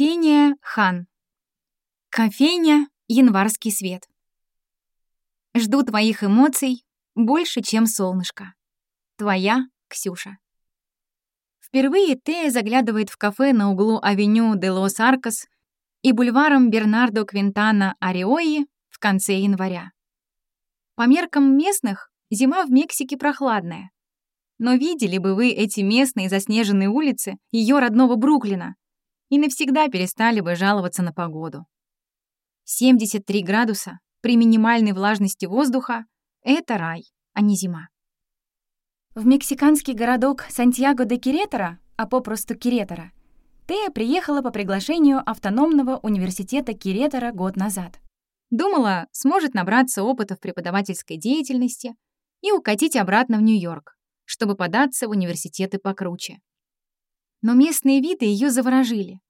Ксения Хан. Кофейня «Январский свет». Жду твоих эмоций больше, чем солнышко. Твоя Ксюша. Впервые Тея заглядывает в кафе на углу авеню де Лос Аркос и бульваром Бернардо Квинтана Ариои в конце января. По меркам местных, зима в Мексике прохладная. Но видели бы вы эти местные заснеженные улицы ее родного Бруклина, и навсегда перестали бы жаловаться на погоду. 73 градуса при минимальной влажности воздуха — это рай, а не зима. В мексиканский городок Сантьяго де Киретора, а попросту Киретора, Тея приехала по приглашению автономного университета Киретора год назад. Думала, сможет набраться опыта в преподавательской деятельности и укатить обратно в Нью-Йорк, чтобы податься в университеты покруче но местные виды ее заворожили.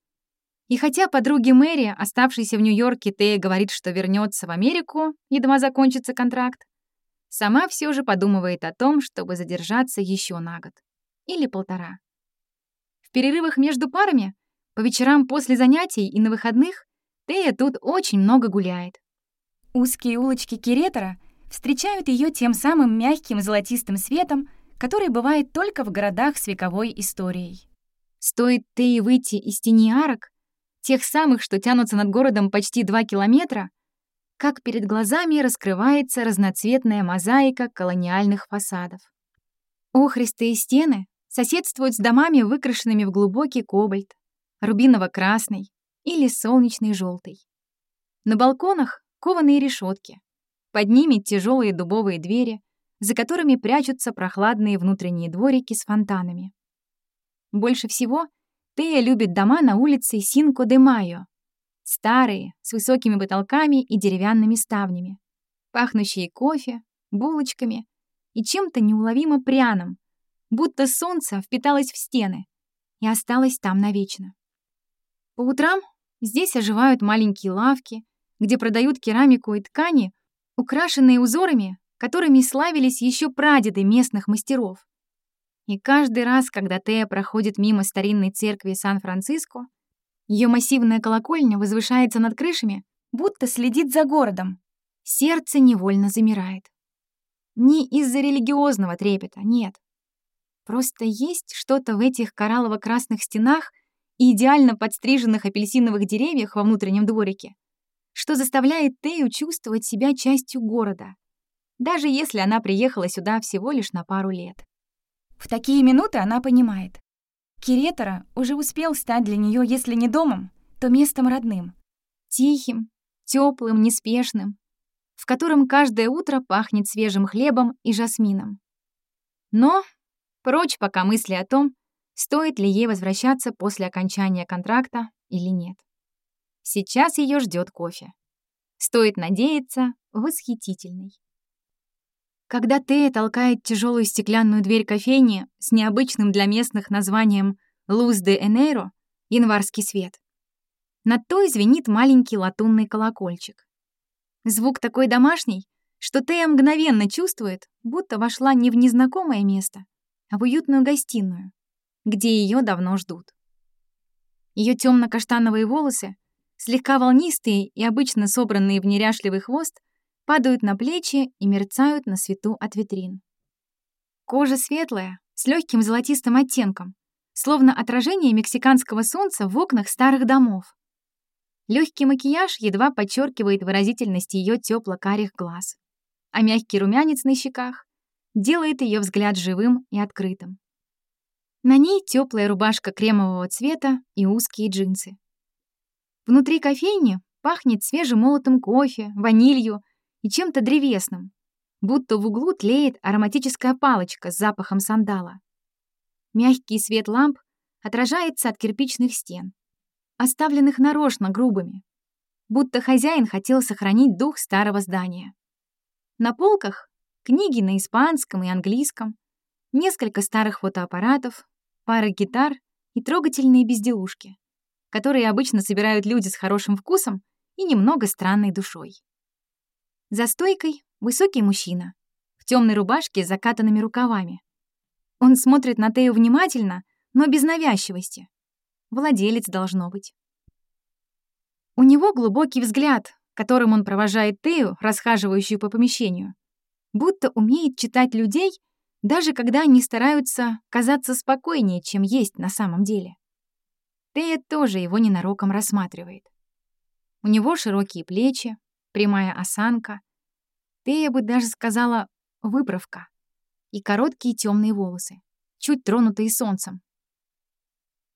И хотя подруги Мэри, оставшейся в Нью-Йорке, Тея говорит, что вернется в Америку, едва закончится контракт, сама все же подумывает о том, чтобы задержаться еще на год. Или полтора. В перерывах между парами, по вечерам после занятий и на выходных, Тея тут очень много гуляет. Узкие улочки Киретора встречают ее тем самым мягким золотистым светом, который бывает только в городах с вековой историей. Стоит Теи выйти из тени арок, тех самых, что тянутся над городом почти два километра, как перед глазами раскрывается разноцветная мозаика колониальных фасадов. Охристые стены соседствуют с домами, выкрашенными в глубокий кобальт, рубиново-красный или солнечный желтый. На балконах кованые решетки, под ними тяжелые дубовые двери, за которыми прячутся прохладные внутренние дворики с фонтанами. Больше всего Тея любит дома на улице Синко-де-Майо. Старые, с высокими потолками и деревянными ставнями, пахнущие кофе, булочками и чем-то неуловимо пряным, будто солнце впиталось в стены и осталось там навечно. По утрам здесь оживают маленькие лавки, где продают керамику и ткани, украшенные узорами, которыми славились еще прадеды местных мастеров. И каждый раз, когда Тея проходит мимо старинной церкви Сан-Франциско, ее массивная колокольня возвышается над крышами, будто следит за городом. Сердце невольно замирает. Не из-за религиозного трепета, нет. Просто есть что-то в этих кораллово-красных стенах и идеально подстриженных апельсиновых деревьях во внутреннем дворике, что заставляет Тею чувствовать себя частью города, даже если она приехала сюда всего лишь на пару лет. В такие минуты она понимает. Киретора уже успел стать для нее, если не домом, то местом родным. Тихим, теплым, неспешным, в котором каждое утро пахнет свежим хлебом и жасмином. Но прочь пока мысли о том, стоит ли ей возвращаться после окончания контракта или нет. Сейчас ее ждет кофе. Стоит надеяться, восхитительный. Когда Тея толкает тяжелую стеклянную дверь кофейни с необычным для местных названием «Луз де Энейро» — январский свет, над той звенит маленький латунный колокольчик. Звук такой домашний, что Тея мгновенно чувствует, будто вошла не в незнакомое место, а в уютную гостиную, где ее давно ждут. Ее темно-каштановые волосы, слегка волнистые и обычно собранные в неряшливый хвост, падают на плечи и мерцают на свету от витрин. Кожа светлая, с легким золотистым оттенком, словно отражение мексиканского солнца в окнах старых домов. Легкий макияж едва подчеркивает выразительность ее тепло-карих глаз, а мягкий румянец на щеках делает ее взгляд живым и открытым. На ней теплая рубашка кремового цвета и узкие джинсы. Внутри кофейни пахнет свежемолотым кофе, ванилью и чем-то древесным, будто в углу тлеет ароматическая палочка с запахом сандала. Мягкий свет ламп отражается от кирпичных стен, оставленных нарочно грубыми, будто хозяин хотел сохранить дух старого здания. На полках книги на испанском и английском, несколько старых фотоаппаратов, пара гитар и трогательные безделушки, которые обычно собирают люди с хорошим вкусом и немного странной душой. За стойкой высокий мужчина в темной рубашке с закатанными рукавами. Он смотрит на Тею внимательно, но без навязчивости. Владелец должно быть. У него глубокий взгляд, которым он провожает Тею, расхаживающую по помещению. Будто умеет читать людей, даже когда они стараются казаться спокойнее, чем есть на самом деле. Тея тоже его ненароком рассматривает. У него широкие плечи, прямая осанка. Тея бы даже сказала «выправка» и короткие темные волосы, чуть тронутые солнцем.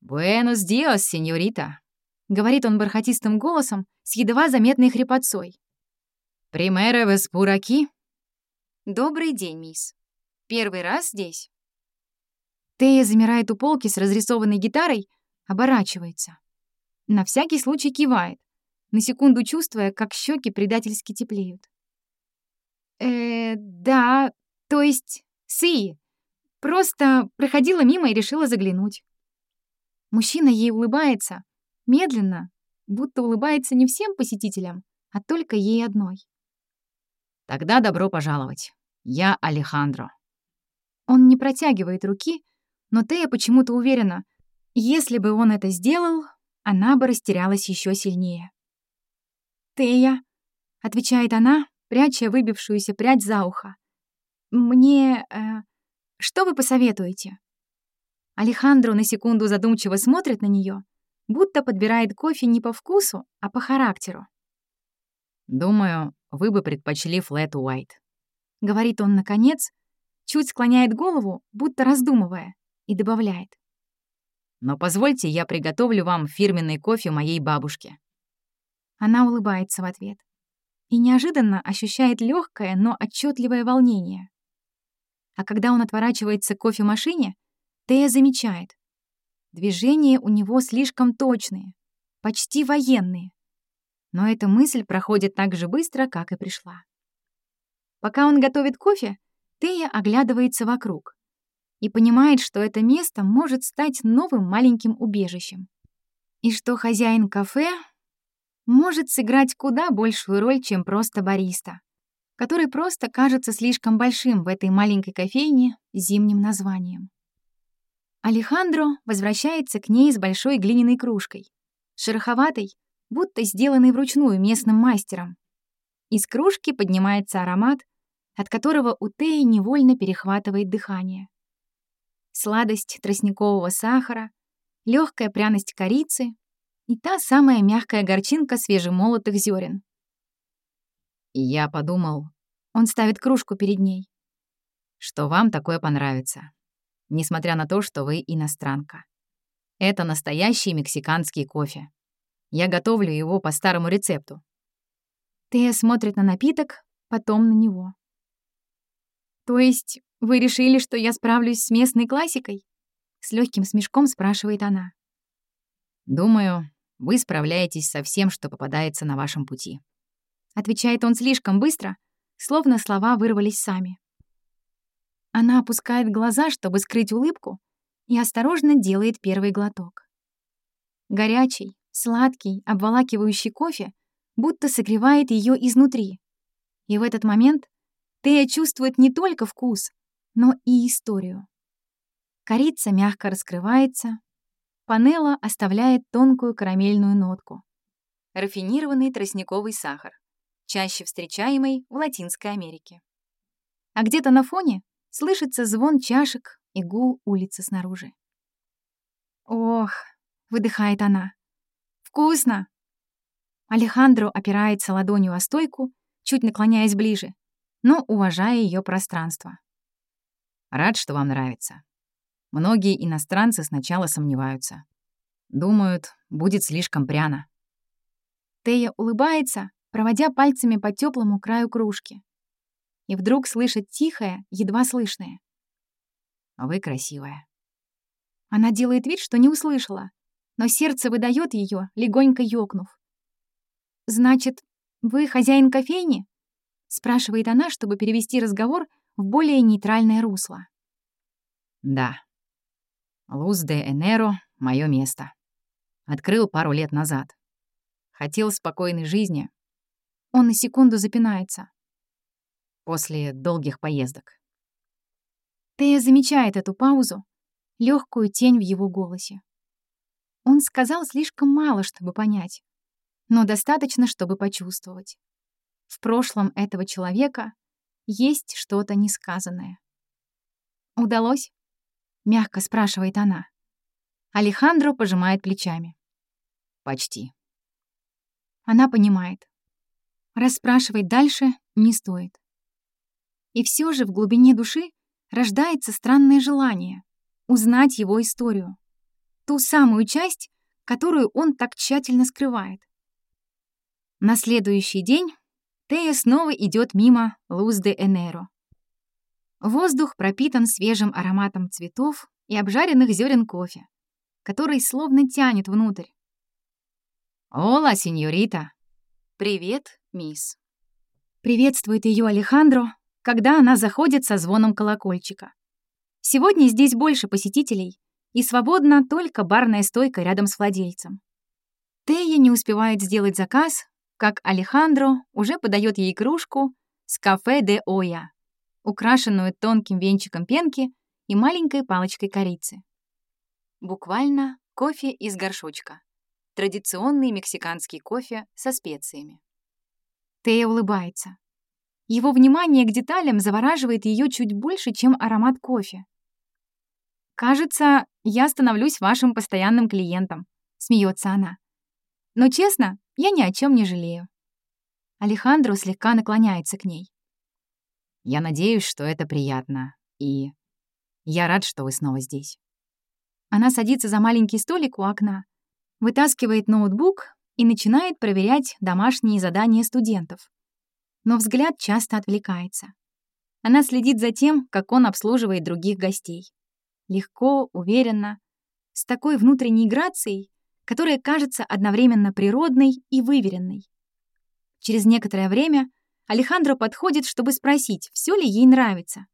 «Буэнос диос, сеньорита», — говорит он бархатистым голосом с едва заметной хрипотцой. «Примере веспураки?» «Добрый день, мисс. Первый раз здесь?» Тея замирает у полки с разрисованной гитарой, оборачивается. На всякий случай кивает, на секунду чувствуя, как щеки предательски теплеют. «Э, да, то есть, Си, просто проходила мимо и решила заглянуть». Мужчина ей улыбается, медленно, будто улыбается не всем посетителям, а только ей одной. «Тогда добро пожаловать. Я Алехандро». Он не протягивает руки, но Тея почему-то уверена, если бы он это сделал, она бы растерялась еще сильнее. «Тея», — отвечает она, пряча выбившуюся прядь за ухо. «Мне... Э, что вы посоветуете?» Алехандро на секунду задумчиво смотрит на нее, будто подбирает кофе не по вкусу, а по характеру. «Думаю, вы бы предпочли флэт уайт», — говорит он наконец, чуть склоняет голову, будто раздумывая, и добавляет. «Но позвольте, я приготовлю вам фирменный кофе моей бабушки». Она улыбается в ответ и неожиданно ощущает легкое, но отчетливое волнение. А когда он отворачивается к кофемашине, Тея замечает. Движения у него слишком точные, почти военные. Но эта мысль проходит так же быстро, как и пришла. Пока он готовит кофе, Тея оглядывается вокруг и понимает, что это место может стать новым маленьким убежищем. И что хозяин кафе может сыграть куда большую роль, чем просто бариста, который просто кажется слишком большим в этой маленькой кофейне зимним названием. Алехандро возвращается к ней с большой глиняной кружкой, шероховатой, будто сделанной вручную местным мастером. Из кружки поднимается аромат, от которого у Теи невольно перехватывает дыхание. Сладость тростникового сахара, легкая пряность корицы и та самая мягкая горчинка свежемолотых зерен. Я подумал... Он ставит кружку перед ней. Что вам такое понравится несмотря на то, что вы иностранка. Это настоящий мексиканский кофе. Я готовлю его по старому рецепту. Тея смотрит на напиток, потом на него. То есть вы решили, что я справлюсь с местной классикой? С легким смешком спрашивает она. Думаю, вы справляетесь со всем, что попадается на вашем пути. Отвечает он слишком быстро, словно слова вырвались сами. Она опускает глаза, чтобы скрыть улыбку, и осторожно делает первый глоток. Горячий, сладкий, обволакивающий кофе будто согревает ее изнутри. И в этот момент Тея чувствует не только вкус, но и историю. Корица мягко раскрывается, панела оставляет тонкую карамельную нотку. Рафинированный тростниковый сахар, чаще встречаемый в Латинской Америке. А где-то на фоне Слышится звон чашек и гул улицы снаружи. «Ох!» — выдыхает она. «Вкусно!» Алехандро опирается ладонью о стойку, чуть наклоняясь ближе, но уважая ее пространство. «Рад, что вам нравится. Многие иностранцы сначала сомневаются. Думают, будет слишком пряно». Тея улыбается, проводя пальцами по теплому краю кружки и вдруг слышит тихое, едва слышное. «Вы красивая». Она делает вид, что не услышала, но сердце выдает ее, легонько ёкнув. «Значит, вы хозяин кофейни?» — спрашивает она, чтобы перевести разговор в более нейтральное русло. «Да. Луз де Энеро — мое место. Открыл пару лет назад. Хотел спокойной жизни». Он на секунду запинается после долгих поездок. Тея замечает эту паузу, легкую тень в его голосе. Он сказал слишком мало, чтобы понять. но достаточно, чтобы почувствовать. В прошлом этого человека есть что-то несказанное. «Удалось?» — мягко спрашивает она. Алехандро пожимает плечами. «Почти». Она понимает. Расспрашивать дальше не стоит. И все же в глубине души рождается странное желание узнать его историю. Ту самую часть, которую он так тщательно скрывает. На следующий день Тея снова идет мимо Луз де Энеро. Воздух пропитан свежим ароматом цветов и обжаренных зерен кофе, который словно тянет внутрь. «Ола, сеньорита!» «Привет, мисс!» Приветствует ее Алехандро, когда она заходит со звоном колокольчика. Сегодня здесь больше посетителей, и свободна только барная стойка рядом с владельцем. Тея не успевает сделать заказ, как Алехандро уже подает ей кружку с кафе де Оя, украшенную тонким венчиком пенки и маленькой палочкой корицы. Буквально кофе из горшочка. Традиционный мексиканский кофе со специями. Тея улыбается. Его внимание к деталям завораживает ее чуть больше, чем аромат кофе. «Кажется, я становлюсь вашим постоянным клиентом», — смеется она. «Но честно, я ни о чем не жалею». Алехандро слегка наклоняется к ней. «Я надеюсь, что это приятно, и я рад, что вы снова здесь». Она садится за маленький столик у окна, вытаскивает ноутбук и начинает проверять домашние задания студентов. Но взгляд часто отвлекается. Она следит за тем, как он обслуживает других гостей легко, уверенно, с такой внутренней грацией, которая кажется одновременно природной и выверенной. Через некоторое время Алехандро подходит, чтобы спросить, все ли ей нравится,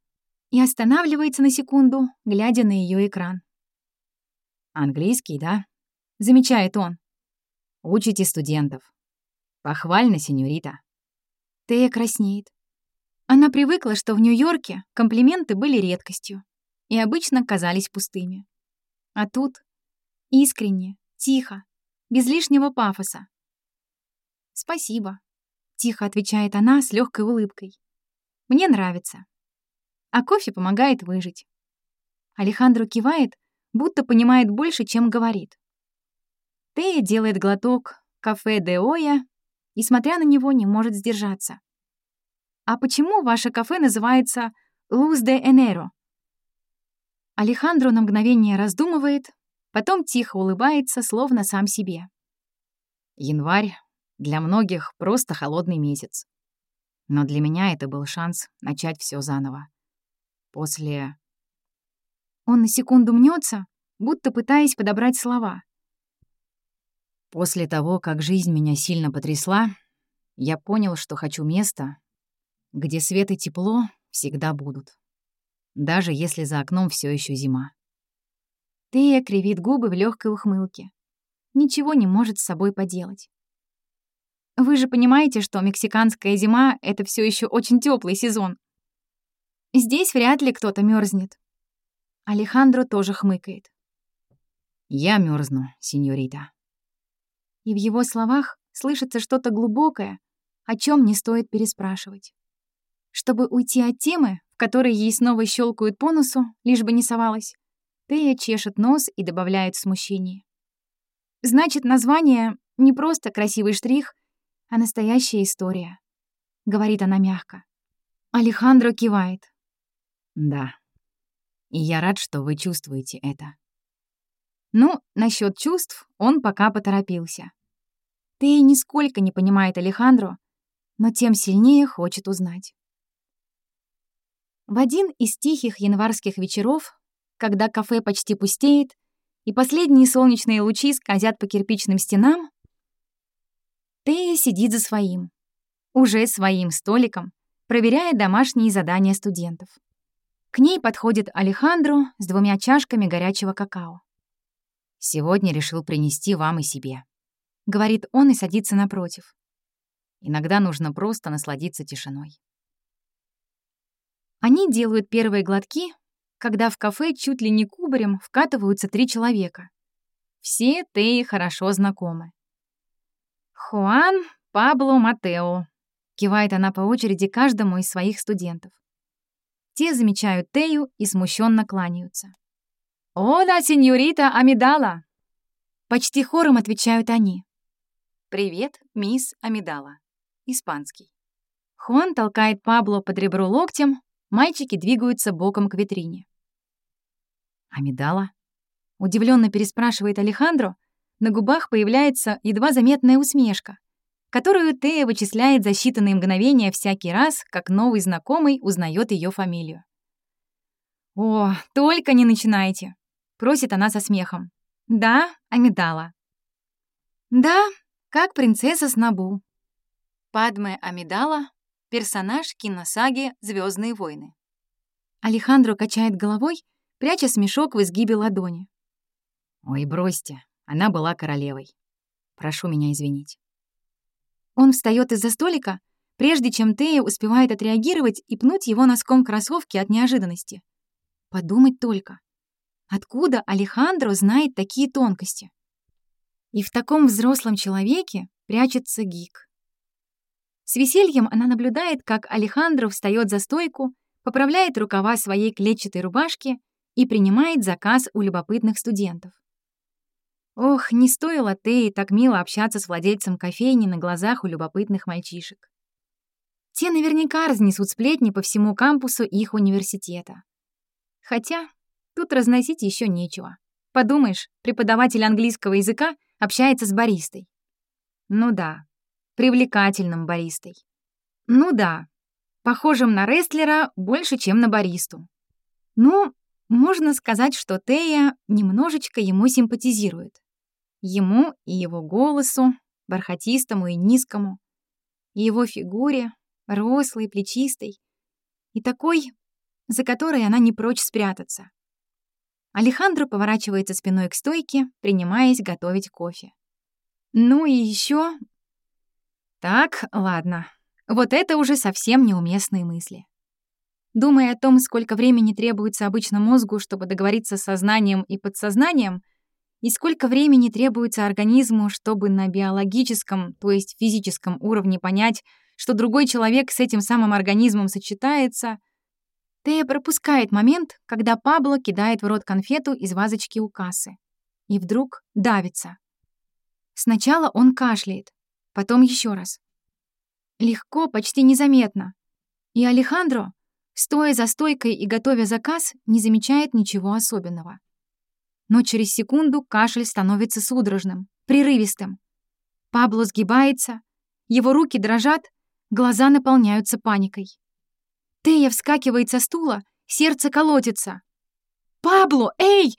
и останавливается на секунду, глядя на ее экран. «Английский, да?» — замечает он. «Учите студентов. Похвально, сеньорита». Тея краснеет. Она привыкла, что в Нью-Йорке комплименты были редкостью и обычно казались пустыми. А тут искренне, тихо, без лишнего пафоса. «Спасибо», — тихо отвечает она с легкой улыбкой. «Мне нравится. А кофе помогает выжить». Алехандро кивает, будто понимает больше, чем говорит. Тея делает глоток кафе де Оя и, смотря на него, не может сдержаться. «А почему ваше кафе называется «Луз де Энеро»?» Алехандро на мгновение раздумывает, потом тихо улыбается, словно сам себе. Январь для многих просто холодный месяц. Но для меня это был шанс начать все заново. После... Он на секунду мнется, будто пытаясь подобрать слова. После того, как жизнь меня сильно потрясла, я понял, что хочу место, где свет и тепло всегда будут даже если за окном все еще зима. Тея кривит губы в легкой ухмылке. Ничего не может с собой поделать. Вы же понимаете, что мексиканская зима — это все еще очень теплый сезон. Здесь вряд ли кто-то мерзнет. Алехандро тоже хмыкает. «Я мерзну, сеньорита». И в его словах слышится что-то глубокое, о чем не стоит переспрашивать. Чтобы уйти от темы, которой ей снова щелкают по носу, лишь бы не совалась. Тея чешет нос и добавляет смущение. Значит, название не просто красивый штрих, а настоящая история. Говорит она мягко. Алехандро кивает. Да. И я рад, что вы чувствуете это. Ну, насчет чувств он пока поторопился. Тея нисколько не понимает Алехандро, но тем сильнее хочет узнать. В один из тихих январских вечеров, когда кафе почти пустеет, и последние солнечные лучи скользят по кирпичным стенам, Тея сидит за своим, уже своим столиком, проверяя домашние задания студентов. К ней подходит Алехандро с двумя чашками горячего какао. «Сегодня решил принести вам и себе», — говорит он и садится напротив. «Иногда нужно просто насладиться тишиной». Они делают первые глотки, когда в кафе чуть ли не кубарем вкатываются три человека. Все Теи хорошо знакомы. «Хуан Пабло Матео», — кивает она по очереди каждому из своих студентов. Те замечают Тею и смущенно кланяются. «Ода, сеньорита Амидала!» Почти хором отвечают они. «Привет, мисс Амидала». Испанский. Хуан толкает Пабло под ребро локтем, мальчики двигаются боком к витрине. «Амидала?» — удивленно переспрашивает Алехандро. На губах появляется едва заметная усмешка, которую Тея вычисляет за считанные мгновения всякий раз, как новый знакомый узнает ее фамилию. «О, только не начинайте!» — просит она со смехом. «Да, Амидала». «Да, как принцесса Снабу». Падме Амидала — персонаж киносаги Звездные войны». Алехандро качает головой, пряча смешок в изгибе ладони. «Ой, бросьте, она была королевой. Прошу меня извинить». Он встает из-за столика, прежде чем Тея успевает отреагировать и пнуть его носком кроссовки от неожиданности. Подумать только. Откуда Алехандро знает такие тонкости? И в таком взрослом человеке прячется гик. С весельем она наблюдает, как Алехандро встает за стойку, поправляет рукава своей клетчатой рубашки и принимает заказ у любопытных студентов. Ох, не стоило Теи так мило общаться с владельцем кофейни на глазах у любопытных мальчишек. Те наверняка разнесут сплетни по всему кампусу их университета. Хотя тут разносить еще нечего. Подумаешь, преподаватель английского языка общается с баристой. Ну да, привлекательным баристой. Ну да, похожим на рестлера больше, чем на баристу. Ну, можно сказать, что Тея немножечко ему симпатизирует. Ему и его голосу, бархатистому и низкому, и его фигуре, рослой, плечистой, и такой, за которой она не прочь спрятаться. Алехандро поворачивается спиной к стойке, принимаясь готовить кофе. Ну и еще так, ладно. Вот это уже совсем неуместные мысли. Думая о том, сколько времени требуется обычно мозгу, чтобы договориться с сознанием и подсознанием, и сколько времени требуется организму, чтобы на биологическом, то есть физическом уровне понять, что другой человек с этим самым организмом сочетается, Тея пропускает момент, когда Пабло кидает в рот конфету из вазочки у кассы. И вдруг давится. Сначала он кашляет, потом еще раз. Легко, почти незаметно. И Алехандро, стоя за стойкой и готовя заказ, не замечает ничего особенного. Но через секунду кашель становится судорожным, прерывистым. Пабло сгибается, его руки дрожат, глаза наполняются паникой. Тея вскакивает со стула, сердце колотится. «Пабло, эй!»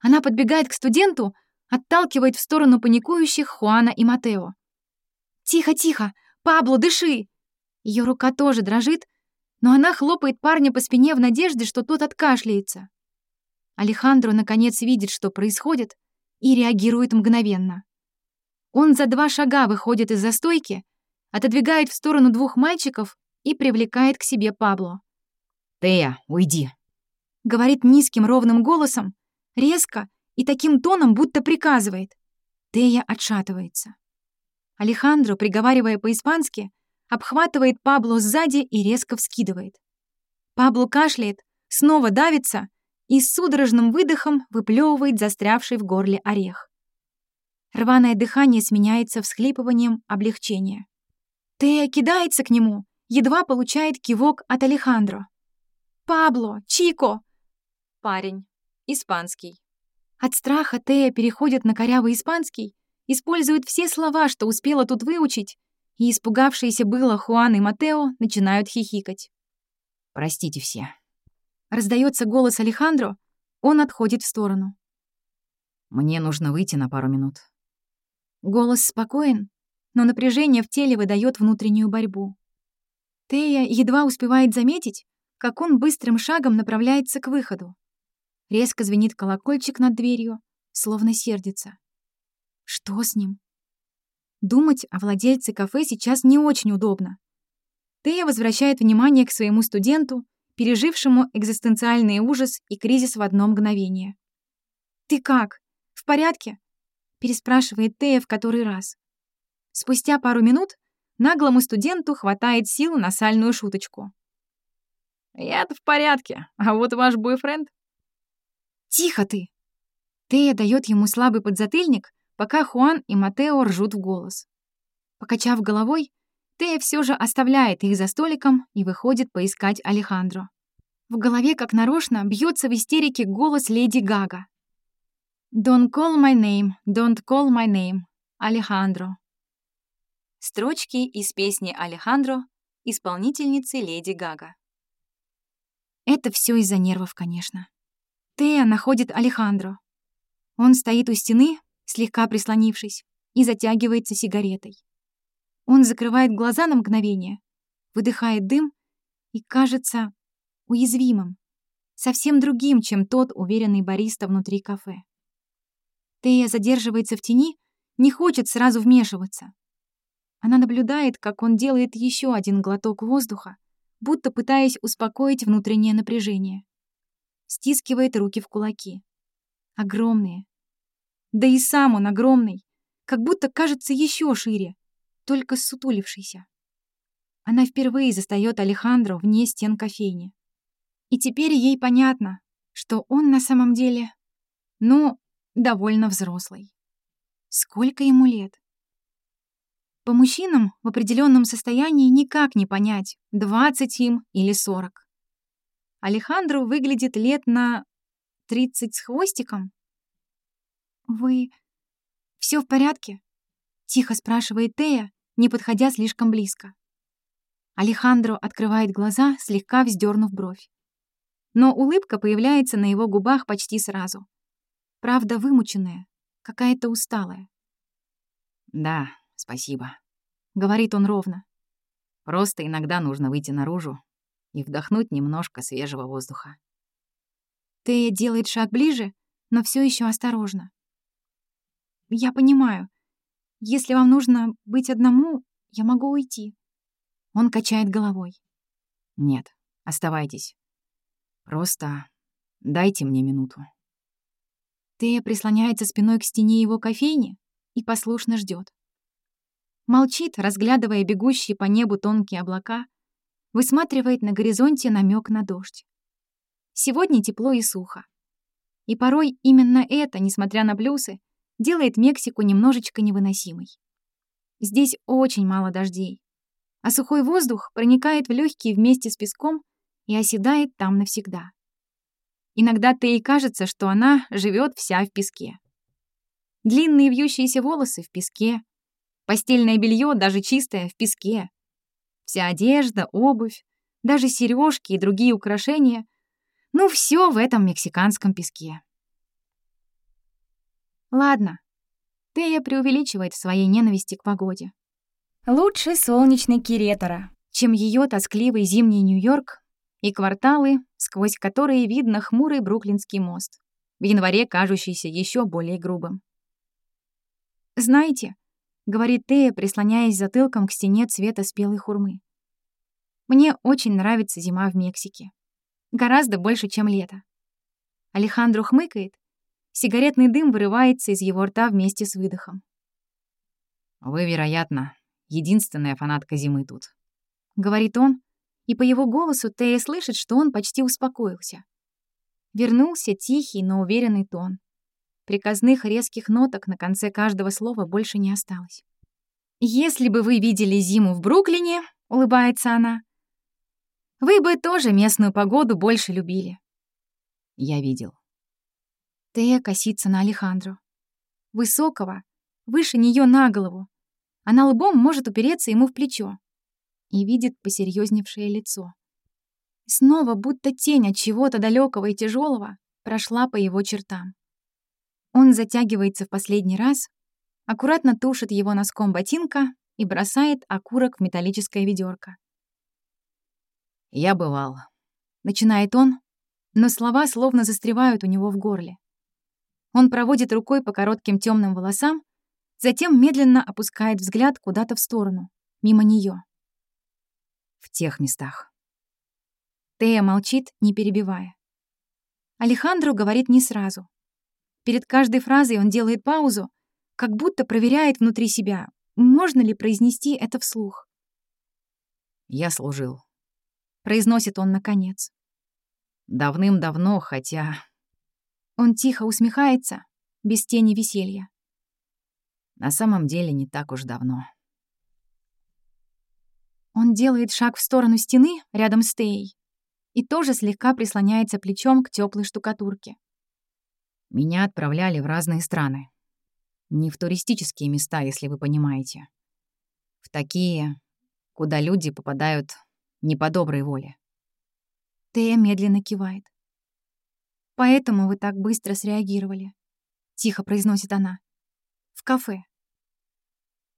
Она подбегает к студенту, отталкивает в сторону паникующих Хуана и Матео. «Тихо, тихо! Пабло, дыши!» Ее рука тоже дрожит, но она хлопает парня по спине в надежде, что тот откашляется. Алехандро наконец видит, что происходит, и реагирует мгновенно. Он за два шага выходит из застойки, отодвигает в сторону двух мальчиков и привлекает к себе Пабло. «Тея, уйди!» — говорит низким ровным голосом, резко и таким тоном, будто приказывает. Тея отшатывается. Алехандро, приговаривая по-испански, обхватывает Пабло сзади и резко вскидывает. Пабло кашляет, снова давится и с судорожным выдохом выплевывает застрявший в горле орех. Рваное дыхание сменяется всхлипыванием облегчения. Тея кидается к нему, едва получает кивок от Алехандро. «Пабло! Чико!» Парень. Испанский. От страха Тея переходит на корявый испанский использует все слова, что успела тут выучить, и испугавшиеся было Хуан и Матео начинают хихикать. «Простите все». Раздается голос Алехандро, он отходит в сторону. «Мне нужно выйти на пару минут». Голос спокоен, но напряжение в теле выдает внутреннюю борьбу. Тея едва успевает заметить, как он быстрым шагом направляется к выходу. Резко звенит колокольчик над дверью, словно сердится. Что с ним? Думать о владельце кафе сейчас не очень удобно. Тея возвращает внимание к своему студенту, пережившему экзистенциальный ужас и кризис в одно мгновение. «Ты как? В порядке?» — переспрашивает Тея в который раз. Спустя пару минут наглому студенту хватает сил на сальную шуточку. «Я-то в порядке, а вот ваш бойфренд...» «Тихо ты!» Тея дает ему слабый подзатыльник, пока Хуан и Матео ржут в голос. Покачав головой, Тея все же оставляет их за столиком и выходит поискать Алехандро. В голове, как нарочно, бьется в истерике голос леди Гага. «Don't call my name, don't call my name, Алехандро». Строчки из песни Алехандро исполнительницы леди Гага. Это все из-за нервов, конечно. Тея находит Алехандро. Он стоит у стены, слегка прислонившись, и затягивается сигаретой. Он закрывает глаза на мгновение, выдыхает дым и кажется уязвимым, совсем другим, чем тот уверенный бариста внутри кафе. Тея задерживается в тени, не хочет сразу вмешиваться. Она наблюдает, как он делает еще один глоток воздуха, будто пытаясь успокоить внутреннее напряжение. Стискивает руки в кулаки. Огромные. Да и сам он огромный, как будто кажется еще шире, только сутулившийся. Она впервые застаёт Алехандро вне стен кофейни. И теперь ей понятно, что он на самом деле, ну, довольно взрослый. Сколько ему лет? По мужчинам в определенном состоянии никак не понять, 20 им или 40. Алехандро выглядит лет на 30 с хвостиком. «Вы... все в порядке?» — тихо спрашивает Тея, не подходя слишком близко. Алехандро открывает глаза, слегка вздернув бровь. Но улыбка появляется на его губах почти сразу. Правда, вымученная, какая-то усталая. «Да, спасибо», — говорит он ровно. «Просто иногда нужно выйти наружу и вдохнуть немножко свежего воздуха». Тея делает шаг ближе, но все еще осторожно. «Я понимаю. Если вам нужно быть одному, я могу уйти». Он качает головой. «Нет, оставайтесь. Просто дайте мне минуту». Тея прислоняется спиной к стене его кофейни и послушно ждет. Молчит, разглядывая бегущие по небу тонкие облака, высматривает на горизонте намек на дождь. Сегодня тепло и сухо. И порой именно это, несмотря на плюсы, делает Мексику немножечко невыносимой. Здесь очень мало дождей, а сухой воздух проникает в легкие вместе с песком и оседает там навсегда. Иногда-то и кажется, что она живет вся в песке. Длинные вьющиеся волосы в песке, постельное белье, даже чистое, в песке. Вся одежда, обувь, даже сережки и другие украшения — ну, все в этом мексиканском песке. Ладно. Тея преувеличивает в своей ненависти к погоде. Лучше солнечный Киретора, чем ее тоскливый зимний Нью-Йорк и кварталы, сквозь которые видно хмурый Бруклинский мост, в январе кажущийся еще более грубым. «Знаете», — говорит Тея, прислоняясь затылком к стене цвета спелой хурмы, «мне очень нравится зима в Мексике. Гораздо больше, чем лето». Алехандро хмыкает, Сигаретный дым вырывается из его рта вместе с выдохом. «Вы, вероятно, единственная фанатка зимы тут», — говорит он, и по его голосу Тея слышит, что он почти успокоился. Вернулся тихий, но уверенный тон. Приказных резких ноток на конце каждого слова больше не осталось. «Если бы вы видели зиму в Бруклине», — улыбается она, «вы бы тоже местную погоду больше любили». «Я видел», Тея косится на Алехандро. Высокого, выше нее на голову. Она лбом может упереться ему в плечо. И видит посерьезневшее лицо. Снова будто тень от чего-то далекого и тяжелого прошла по его чертам. Он затягивается в последний раз, аккуратно тушит его носком ботинка и бросает окурок в металлическое ведерко. «Я бывал», — начинает он, но слова словно застревают у него в горле. Он проводит рукой по коротким темным волосам, затем медленно опускает взгляд куда-то в сторону, мимо нее. В тех местах. Тея молчит, не перебивая. Алехандро говорит не сразу. Перед каждой фразой он делает паузу, как будто проверяет внутри себя, Можно ли произнести это вслух? Я служил. Произносит он наконец. Давным-давно, хотя... Он тихо усмехается, без тени веселья. На самом деле не так уж давно. Он делает шаг в сторону стены рядом с Теей и тоже слегка прислоняется плечом к теплой штукатурке. Меня отправляли в разные страны. Не в туристические места, если вы понимаете. В такие, куда люди попадают не по доброй воле. Тея медленно кивает. «Поэтому вы так быстро среагировали», — тихо произносит она. «В кафе».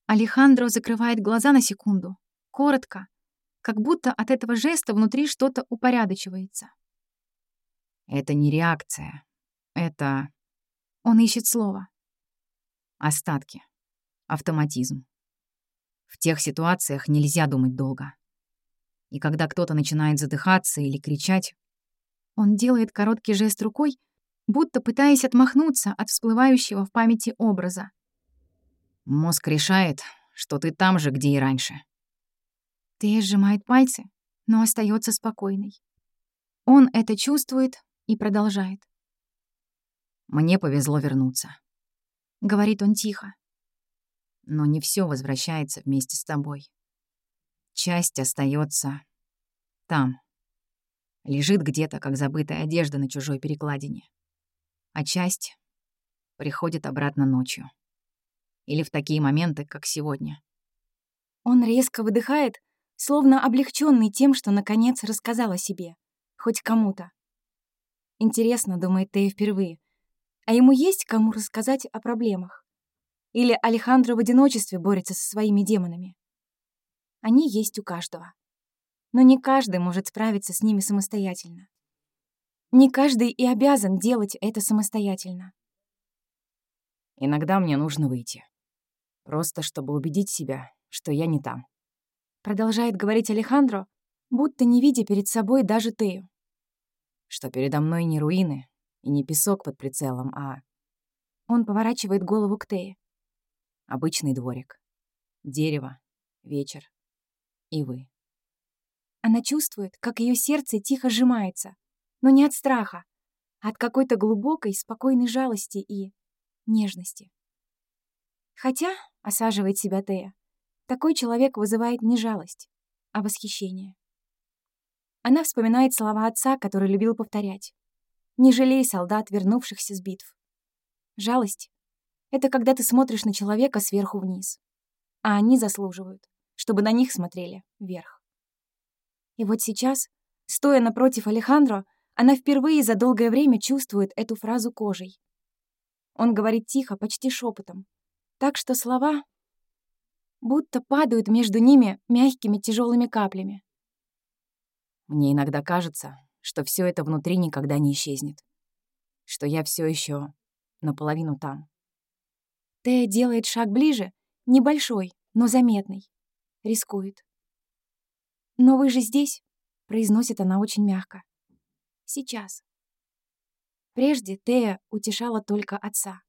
Алехандро закрывает глаза на секунду, коротко, как будто от этого жеста внутри что-то упорядочивается. «Это не реакция. Это...» Он ищет слово. Остатки. Автоматизм. В тех ситуациях нельзя думать долго. И когда кто-то начинает задыхаться или кричать, он делает короткий жест рукой, будто пытаясь отмахнуться от всплывающего в памяти образа. Мозг решает, что ты там же, где и раньше. Ты сжимает пальцы, но остается спокойной. Он это чувствует и продолжает. Мне повезло вернуться. — говорит он тихо. «Но не все возвращается вместе с тобой. Часть остается там. Лежит где-то, как забытая одежда на чужой перекладине. А часть приходит обратно ночью. Или в такие моменты, как сегодня. Он резко выдыхает, словно облегченный тем, что наконец рассказал о себе. Хоть кому-то. Интересно, думает Тея впервые, а ему есть кому рассказать о проблемах? Или Алехандро в одиночестве борется со своими демонами? Они есть у каждого. Но не каждый может справиться с ними самостоятельно. Не каждый и обязан делать это самостоятельно. Иногда мне нужно выйти. Просто чтобы убедить себя, что я не там. Продолжает говорить Алехандро, будто не видя перед собой даже Тею. Что передо мной не руины, и не песок под прицелом, а... Он поворачивает голову к Тее. Обычный дворик. Дерево, вечер и вы. Она чувствует, как ее сердце тихо сжимается, но не от страха, а от какой-то глубокой, спокойной жалости и нежности. Хотя, осаживает себя Тея, такой человек вызывает не жалость, а восхищение. Она вспоминает слова отца, который любил повторять. Не жалей солдат, вернувшихся с битв. Жалость — это когда ты смотришь на человека сверху вниз. А они заслуживают, чтобы на них смотрели вверх. И вот сейчас, стоя напротив Алехандро, она впервые за долгое время чувствует эту фразу кожей. Он говорит тихо, почти шепотом, так что слова будто падают между ними мягкими тяжелыми каплями. Мне иногда кажется, что все это внутри никогда не исчезнет. Что я все еще наполовину там. Тея делает шаг ближе, небольшой, но заметный. Рискует. «Но вы же здесь», — произносит она очень мягко. «Сейчас». Прежде Тея утешала только отца.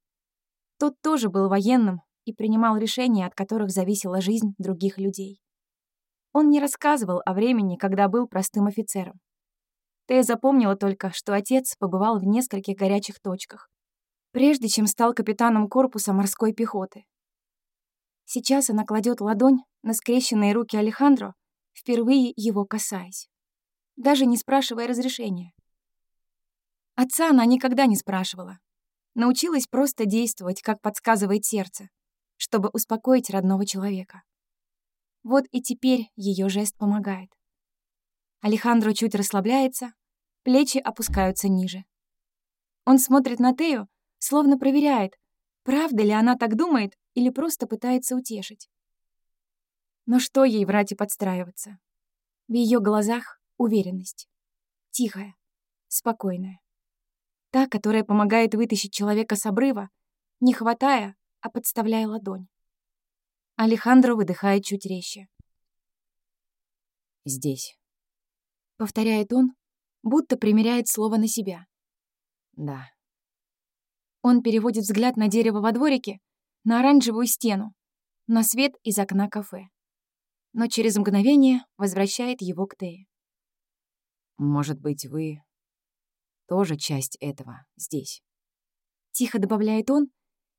Тот тоже был военным и принимал решения, от которых зависела жизнь других людей. Он не рассказывал о времени, когда был простым офицером. Тея запомнила только, что отец побывал в нескольких горячих точках, прежде чем стал капитаном корпуса морской пехоты. Сейчас она кладет ладонь на скрещенные руки Алехандро, впервые его касаясь, даже не спрашивая разрешения. Отца она никогда не спрашивала. Научилась просто действовать, как подсказывает сердце, чтобы успокоить родного человека. Вот и теперь ее жест помогает. Алехандро чуть расслабляется, Плечи опускаются ниже. Он смотрит на Тею, словно проверяет, правда ли она так думает или просто пытается утешить. Но что ей врать и подстраиваться? В ее глазах уверенность. Тихая, спокойная. Та, которая помогает вытащить человека с обрыва, не хватая, а подставляя ладонь. Алехандро выдыхает чуть резче. «Здесь», — повторяет он, будто примеряет слово на себя. Да. Он переводит взгляд на дерево во дворике, на оранжевую стену, на свет из окна кафе. Но через мгновение возвращает его к Тее. «Может быть, вы тоже часть этого здесь?» Тихо добавляет он,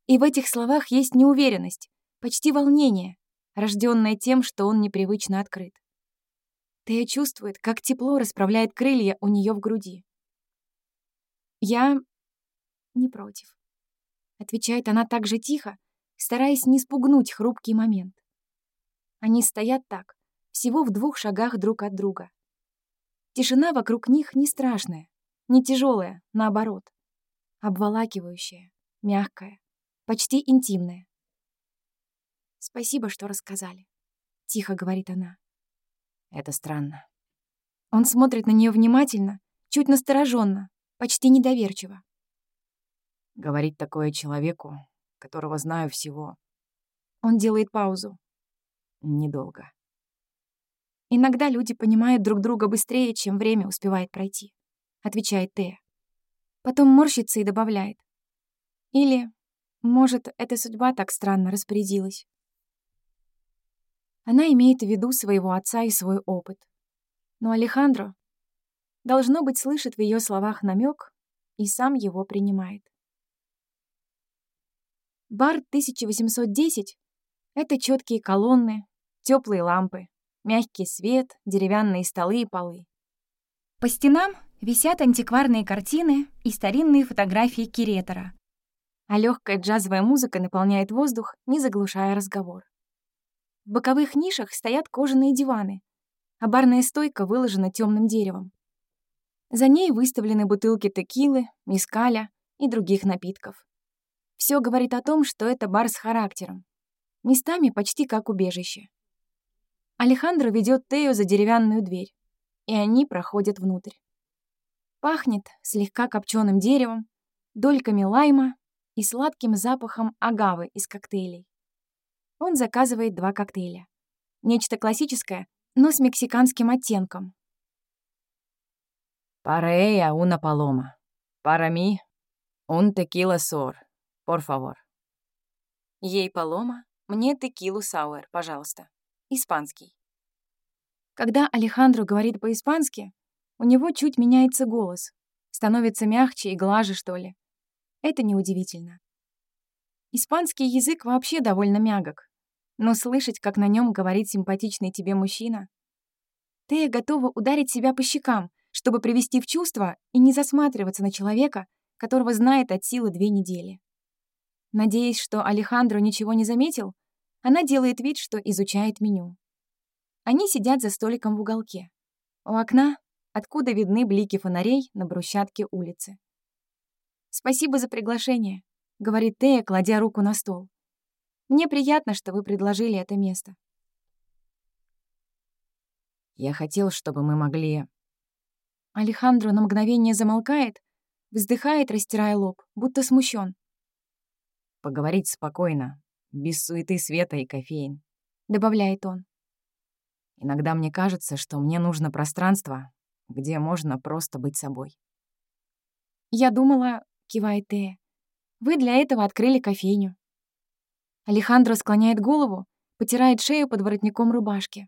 и в этих словах есть неуверенность, почти волнение, рожденное тем, что он непривычно открыт. Тея чувствует, как тепло расправляет крылья у нее в груди. «Я не против», — отвечает она так же тихо, стараясь не спугнуть хрупкий момент. Они стоят так, всего в двух шагах друг от друга. Тишина вокруг них не страшная, не тяжелая, наоборот. Обволакивающая, мягкая, почти интимная. «Спасибо, что рассказали», — тихо говорит она. «Это странно». Он смотрит на нее внимательно, чуть настороженно, почти недоверчиво. Говорить такое человеку, которого знаю всего. Он делает паузу. Недолго. Иногда люди понимают друг друга быстрее, чем время успевает пройти, отвечает Тея. Потом морщится и добавляет. Или, может, эта судьба так странно распорядилась. Она имеет в виду своего отца и свой опыт. Но Алехандро, должно быть, слышит в ее словах намек и сам его принимает. Бар 1810 — это четкие колонны, теплые лампы, мягкий свет, деревянные столы и полы. По стенам висят антикварные картины и старинные фотографии Киретора, а легкая джазовая музыка наполняет воздух, не заглушая разговор. В боковых нишах стоят кожаные диваны, а барная стойка выложена темным деревом. За ней выставлены бутылки текилы, мискаля и других напитков. Все говорит о том, что это бар с характером. Местами почти как убежище. Алехандро ведет Тею за деревянную дверь, и они проходят внутрь. Пахнет слегка копченым деревом, дольками лайма и сладким запахом агавы из коктейлей. Он заказывает два коктейля. Нечто классическое, но с мексиканским оттенком. «Парея уна палома. Para mí, un tequila сор. Por favor». Ей палома, мне текилу сауэр, пожалуйста. Испанский. Когда Алехандро говорит по-испански, у него чуть меняется голос. Становится мягче и глаже, что ли. Это неудивительно. Испанский язык вообще довольно мягок, но слышать, как на нем говорит симпатичный тебе мужчина... Тея готова ударить себя по щекам, чтобы привести в чувство и не засматриваться на человека, которого знает от силы две недели. Надеясь, что Алехандро ничего не заметил, она делает вид, что изучает меню. Они сидят за столиком в уголке. У окна, откуда видны блики фонарей на брусчатке улицы. «Спасибо за приглашение», — говорит Тея, кладя руку на стол. Мне приятно, что вы предложили это место. Я хотел, чтобы мы могли... Алехандро на мгновение замолкает, вздыхает, растирая лоб, будто смущен. Поговорить спокойно, без суеты света и кофеин, добавляет он. Иногда мне кажется, что мне нужно пространство, где можно просто быть собой. Я думала, кивает Тея, вы для этого открыли кофейню. Алехандро склоняет голову, потирает шею под воротником рубашки.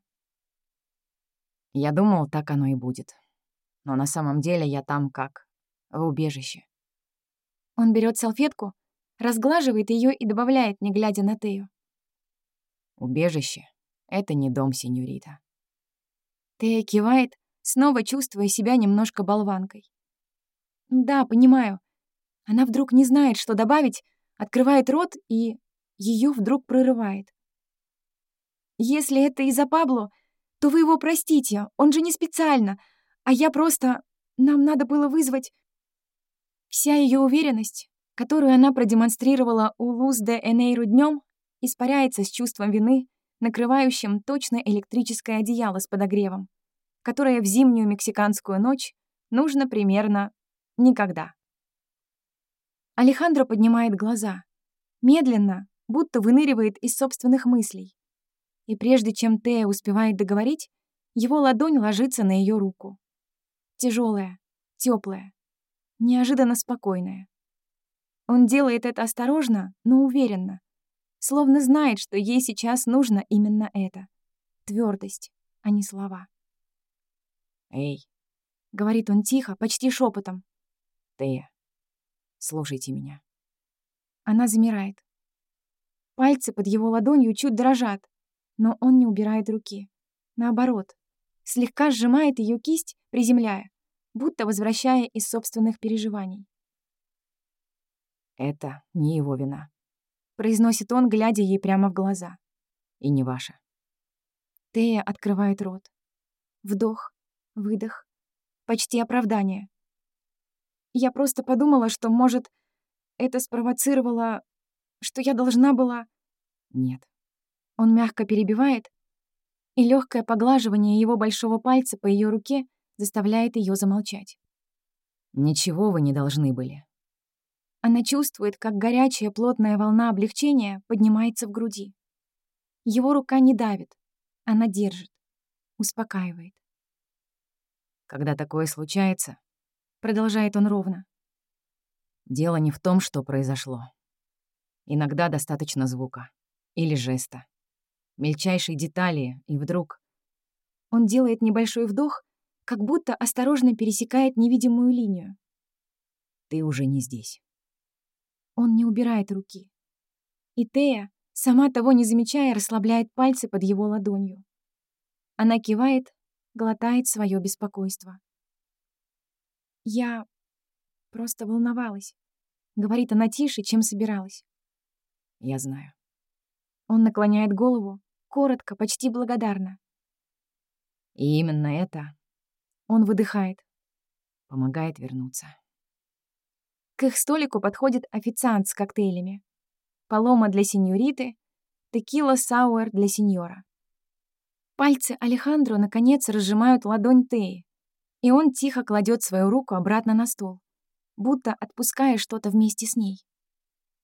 Я думал, так оно и будет. Но на самом деле я там как в убежище. Он берет салфетку, разглаживает ее и добавляет, не глядя на Тею. Убежище — это не дом, сеньорита. Тея кивает, снова чувствуя себя немножко болванкой. Да, понимаю. Она вдруг не знает, что добавить, открывает рот и ее вдруг прорывает. «Если это из-за Пабло, то вы его простите, он же не специально, а я просто... Нам надо было вызвать...» Вся ее уверенность, которую она продемонстрировала у Луз де Энейру днем, испаряется с чувством вины, накрывающим точно электрическое одеяло с подогревом, которое в зимнюю мексиканскую ночь нужно примерно никогда. Алехандро поднимает глаза. Медленно, будто выныривает из собственных мыслей. И прежде чем Тея успевает договорить, его ладонь ложится на ее руку. Тяжелая, теплая, неожиданно спокойная. Он делает это осторожно, но уверенно, словно знает, что ей сейчас нужно именно это. Твердость, а не слова. «Эй», — говорит он тихо, почти шепотом. «Тея, слушайте меня». Она замирает. Пальцы под его ладонью чуть дрожат, но он не убирает руки. Наоборот, слегка сжимает ее кисть, приземляя, будто возвращая из собственных переживаний. «Это не его вина», — произносит он, глядя ей прямо в глаза. «И не ваша». Тея открывает рот. Вдох, выдох, почти оправдание. Я просто подумала, что, может, это спровоцировало, что я должна была... Нет. Он мягко перебивает, и легкое поглаживание его большого пальца по ее руке заставляет ее замолчать. Ничего вы не должны были. Она чувствует, как горячая плотная волна облегчения поднимается в груди. Его рука не давит, она держит, успокаивает. Когда такое случается, продолжает он ровно, дело не в том, что произошло. Иногда достаточно звука или жеста, мельчайшей детали, и вдруг... Он делает небольшой вдох, как будто осторожно пересекает невидимую линию. Ты уже не здесь. Он не убирает руки. И Тея, сама того не замечая, расслабляет пальцы под его ладонью. Она кивает, глотает свое беспокойство. «Я просто волновалась», — говорит она тише, чем собиралась. «Я знаю». Он наклоняет голову, коротко, почти благодарно. И именно это он выдыхает. Помогает вернуться. К их столику подходит официант с коктейлями. Палома для сеньориты, текила сауэр для сеньора. Пальцы Алехандро наконец разжимают ладонь Теи, и он тихо кладет свою руку обратно на стол, будто отпуская что-то вместе с ней.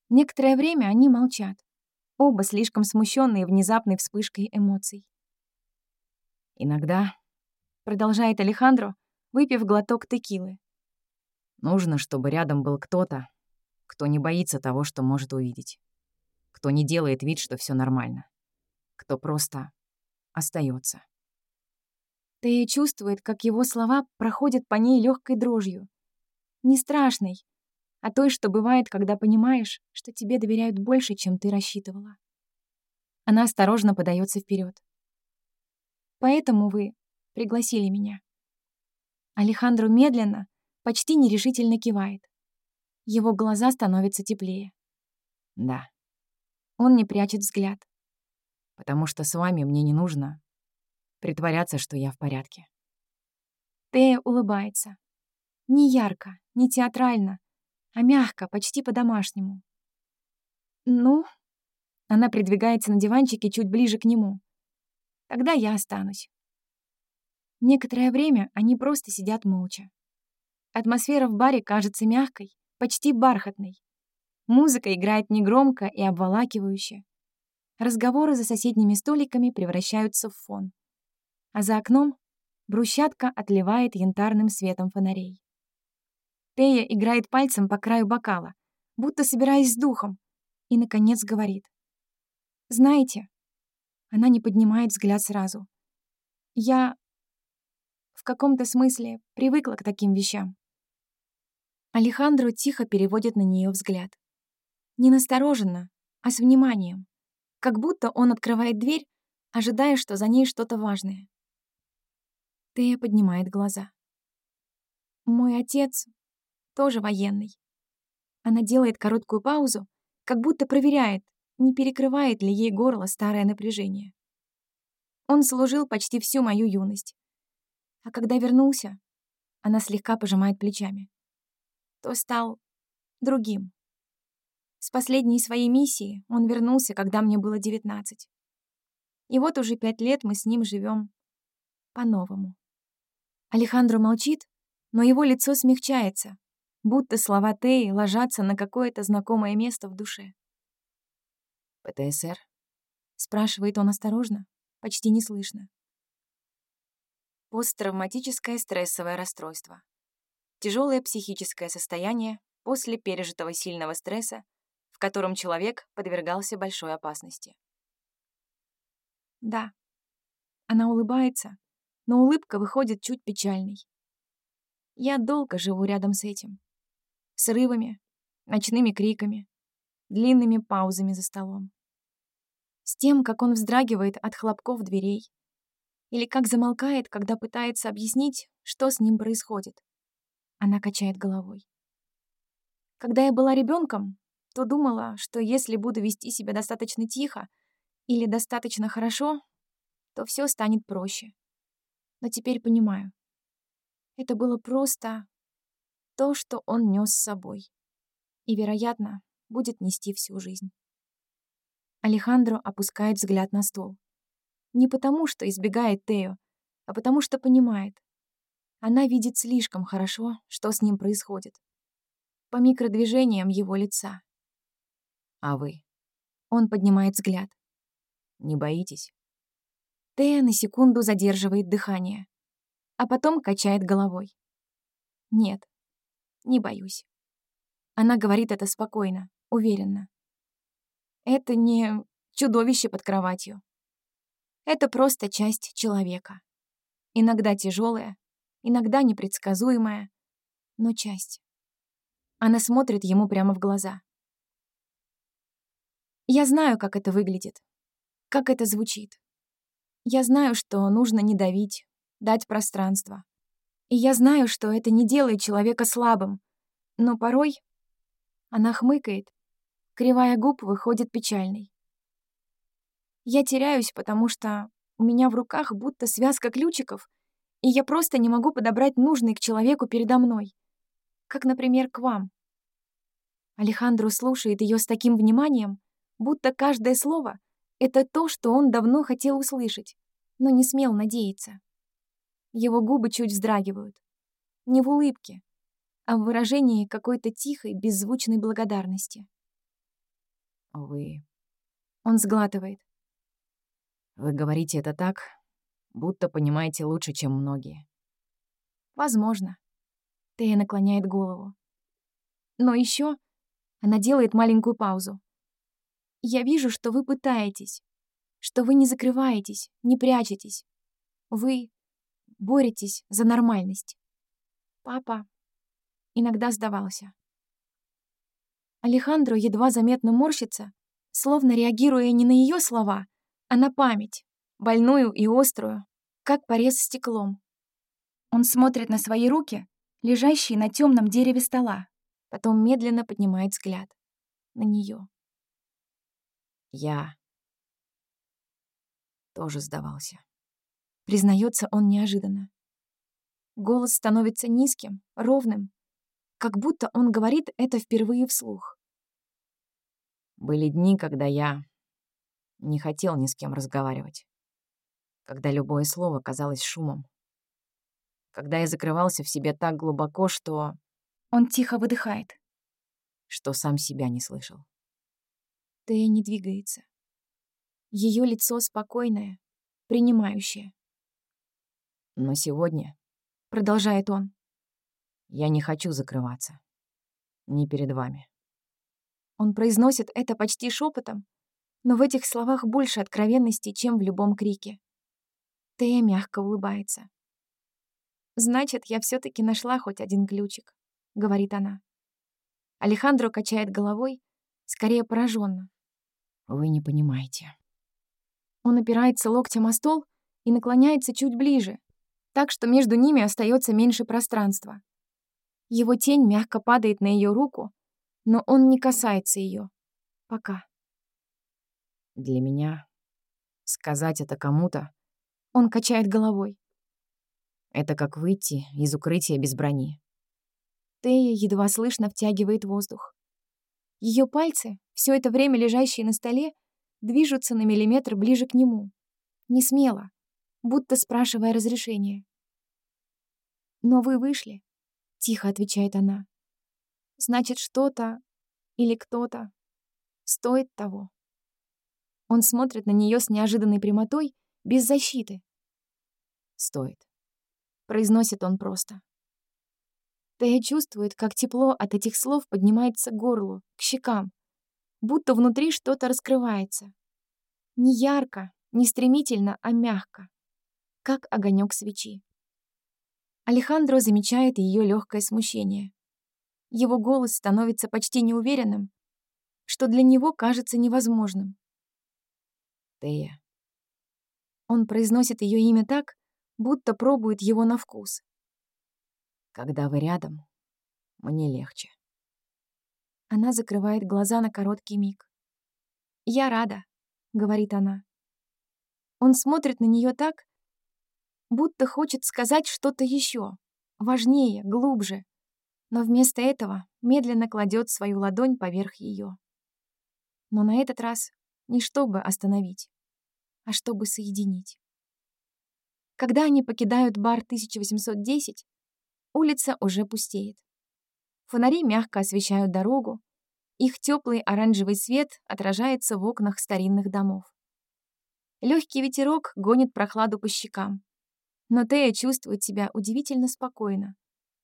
Некоторое время они молчат, оба слишком смущенные внезапной вспышкой эмоций. Иногда, продолжает Алехандро, выпив глоток текилы. Нужно, чтобы рядом был кто-то, кто не боится того, что может увидеть. Кто не делает вид, что все нормально. Кто просто остается. Тея чувствует, как его слова проходят по ней легкой дрожью. Не страшной, а той, что бывает, когда понимаешь, что тебе доверяют больше, чем ты рассчитывала. Она осторожно подается вперед. Поэтому вы пригласили меня. Алехандро медленно, почти нерешительно кивает. Его глаза становятся теплее. Да. Он не прячет взгляд потому что с вами мне не нужно притворяться, что я в порядке. Тея улыбается. Не ярко, не театрально, а мягко, почти по-домашнему. «Ну?» Она придвигается на диванчике чуть ближе к нему. «Тогда я останусь». Некоторое время они просто сидят молча. Атмосфера в баре кажется мягкой, почти бархатной. Музыка играет негромко и обволакивающе. Разговоры за соседними столиками превращаются в фон. А за окном брусчатка отливает янтарным светом фонарей. Тея играет пальцем по краю бокала, будто собираясь с духом, и, наконец, говорит. «Знаете...» Она не поднимает взгляд сразу. «Я в каком-то смысле привыкла к таким вещам». Алехандро тихо переводит на нее взгляд. Не настороженно, а с вниманием как будто он открывает дверь, ожидая, что за ней что-то важное. Тея поднимает глаза. «Мой отец тоже военный». Она делает короткую паузу, как будто проверяет, не перекрывает ли ей горло старое напряжение. Он служил почти всю мою юность. А когда вернулся, она слегка пожимает плечами, то стал другим. С последней своей миссии он вернулся, когда мне было 19. И вот уже пять лет мы с ним живем по-новому. Алехандро молчит, но его лицо смягчается, будто слова Теи ложатся на какое-то знакомое место в душе. «ПТСР?» — спрашивает он осторожно, почти неслышно. Посттравматическое стрессовое расстройство. Тяжелое психическое состояние после пережитого сильного стресса в котором человек подвергался большой опасности. Да. Она улыбается, но улыбка выходит чуть печальной. Я долго живу рядом с этим. Срывами, ночными криками, длинными паузами за столом. С тем, как он вздрагивает от хлопков дверей, или как замолкает, когда пытается объяснить, что с ним происходит. Она качает головой. Когда я была ребенком, то думала, что если буду вести себя достаточно тихо или достаточно хорошо, то все станет проще. Но теперь понимаю. Это было просто то, что он нес с собой. И, вероятно, будет нести всю жизнь. Алехандро опускает взгляд на стол. Не потому, что избегает Тео, а потому что понимает. Она видит слишком хорошо, что с ним происходит. По микродвижениям его лица. А вы? Он поднимает взгляд. Не боитесь? Тея на секунду задерживает дыхание, а потом качает головой. Нет, не боюсь. Она говорит это спокойно, уверенно. Это не чудовище под кроватью. Это просто часть человека. Иногда тяжелая, иногда непредсказуемая, но часть. Она смотрит ему прямо в глаза. Я знаю, как это выглядит, как это звучит. Я знаю, что нужно не давить, дать пространство. И я знаю, что это не делает человека слабым, но порой она хмыкает, кривая губ выходит печальной. Я теряюсь, потому что у меня в руках будто связка ключиков, и я просто не могу подобрать нужный к человеку передо мной. Как, например, к вам. Алехандро слушает ее с таким вниманием, будто каждое слово — это то, что он давно хотел услышать, но не смел надеяться. Его губы чуть вздрагивают. Не в улыбке, а в выражении какой-то тихой, беззвучной благодарности. Вы... Он сглатывает. Вы говорите это так, будто понимаете лучше, чем многие. Возможно. Тея наклоняет голову. Но еще она делает маленькую паузу. Я вижу, что вы пытаетесь, что вы не закрываетесь, не прячетесь. Вы боретесь за нормальность. Папа иногда сдавался. Алехандро едва заметно морщится, словно реагируя не на ее слова, а на память, больную и острую, как порез стеклом. Он смотрит на свои руки, лежащие на темном дереве стола, потом медленно поднимает взгляд на нее. Я тоже сдавался. Признается он неожиданно. Голос становится низким, ровным, как будто он говорит это впервые вслух. Были дни, когда я не хотел ни с кем разговаривать. Когда любое слово казалось шумом. Когда я закрывался в себе так глубоко, что... Он тихо выдыхает. Что сам себя не слышал. Тея не двигается. Ее лицо спокойное, принимающее. Но сегодня, продолжает он, я не хочу закрываться. Не перед вами. Он произносит это почти шепотом, но в этих словах больше откровенности, чем в любом крике. Тея мягко улыбается. «Значит, я все таки нашла хоть один ключик», — говорит она. Алехандро качает головой, скорее пораженно. «Вы не понимаете». Он опирается локтем о стол и наклоняется чуть ближе, так что между ними остается меньше пространства. Его тень мягко падает на ее руку, но он не касается ее. Пока. Для меня сказать это кому-то... Он качает головой. Это как выйти из укрытия без брони. Тея едва слышно втягивает воздух. Ее пальцы, все это время лежащие на столе, движутся на миллиметр ближе к нему. Не смело, будто спрашивая разрешения. «Но вы вышли», — тихо отвечает она. «Значит, что-то или кто-то стоит того». Он смотрит на нее с неожиданной прямотой, без защиты. «Стоит», — произносит он просто. Тея чувствует, как тепло от этих слов поднимается к горлу, к щекам. будто внутри что-то раскрывается. Не ярко, не стремительно, а мягко, как огонек свечи. Алехандро замечает ее легкое смущение. Его голос становится почти неуверенным, что для него кажется невозможным. Тея. Он произносит ее имя так, будто пробует его на вкус. Когда вы рядом, мне легче. Она закрывает глаза на короткий миг. «Я рада», — говорит она. Он смотрит на нее так, будто хочет сказать что-то еще, важнее, глубже, но вместо этого медленно кладет свою ладонь поверх ее. Но на этот раз не чтобы остановить, а чтобы соединить. Когда они покидают бар 1810, улица уже пустеет. Фонари мягко освещают дорогу, их теплый оранжевый свет отражается в окнах старинных домов. Легкий ветерок гонит прохладу по щекам, но Тея чувствует себя удивительно спокойно,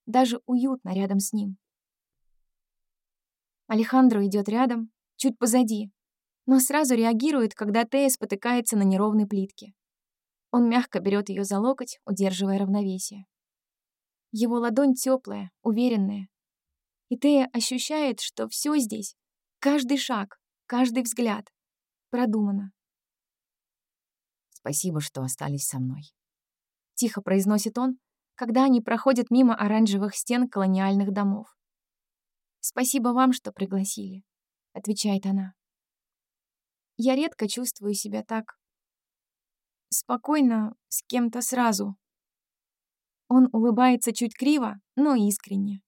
даже уютно рядом с ним. Алехандро идет рядом, чуть позади, но сразу реагирует, когда Тея спотыкается на неровной плитке. Он мягко берет ее за локоть, удерживая равновесие. Его ладонь теплая, уверенная. И Тея ощущает, что все здесь, каждый шаг, каждый взгляд, продумано. Спасибо, что остались со мной. — тихо произносит он, когда они проходят мимо оранжевых стен колониальных домов. «Спасибо вам, что пригласили», — отвечает она. «Я редко чувствую себя так спокойно с кем-то сразу». Он улыбается чуть криво, но искренне.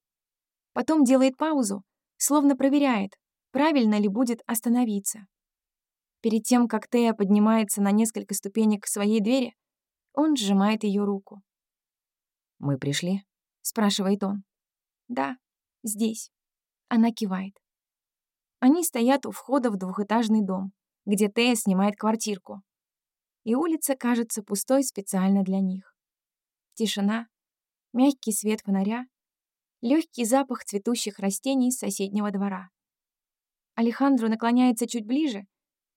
Потом делает паузу, словно проверяет, правильно ли будет остановиться. Перед тем, как Тея поднимается на несколько ступенек к своей двери, он сжимает ее руку. «Мы пришли?» — спрашивает он. «Да, здесь». Она кивает. Они стоят у входа в двухэтажный дом, где Тея снимает квартирку. И улица кажется пустой специально для них. Тишина, мягкий свет фонаря, легкий запах цветущих растений с соседнего двора. Алехандро наклоняется чуть ближе,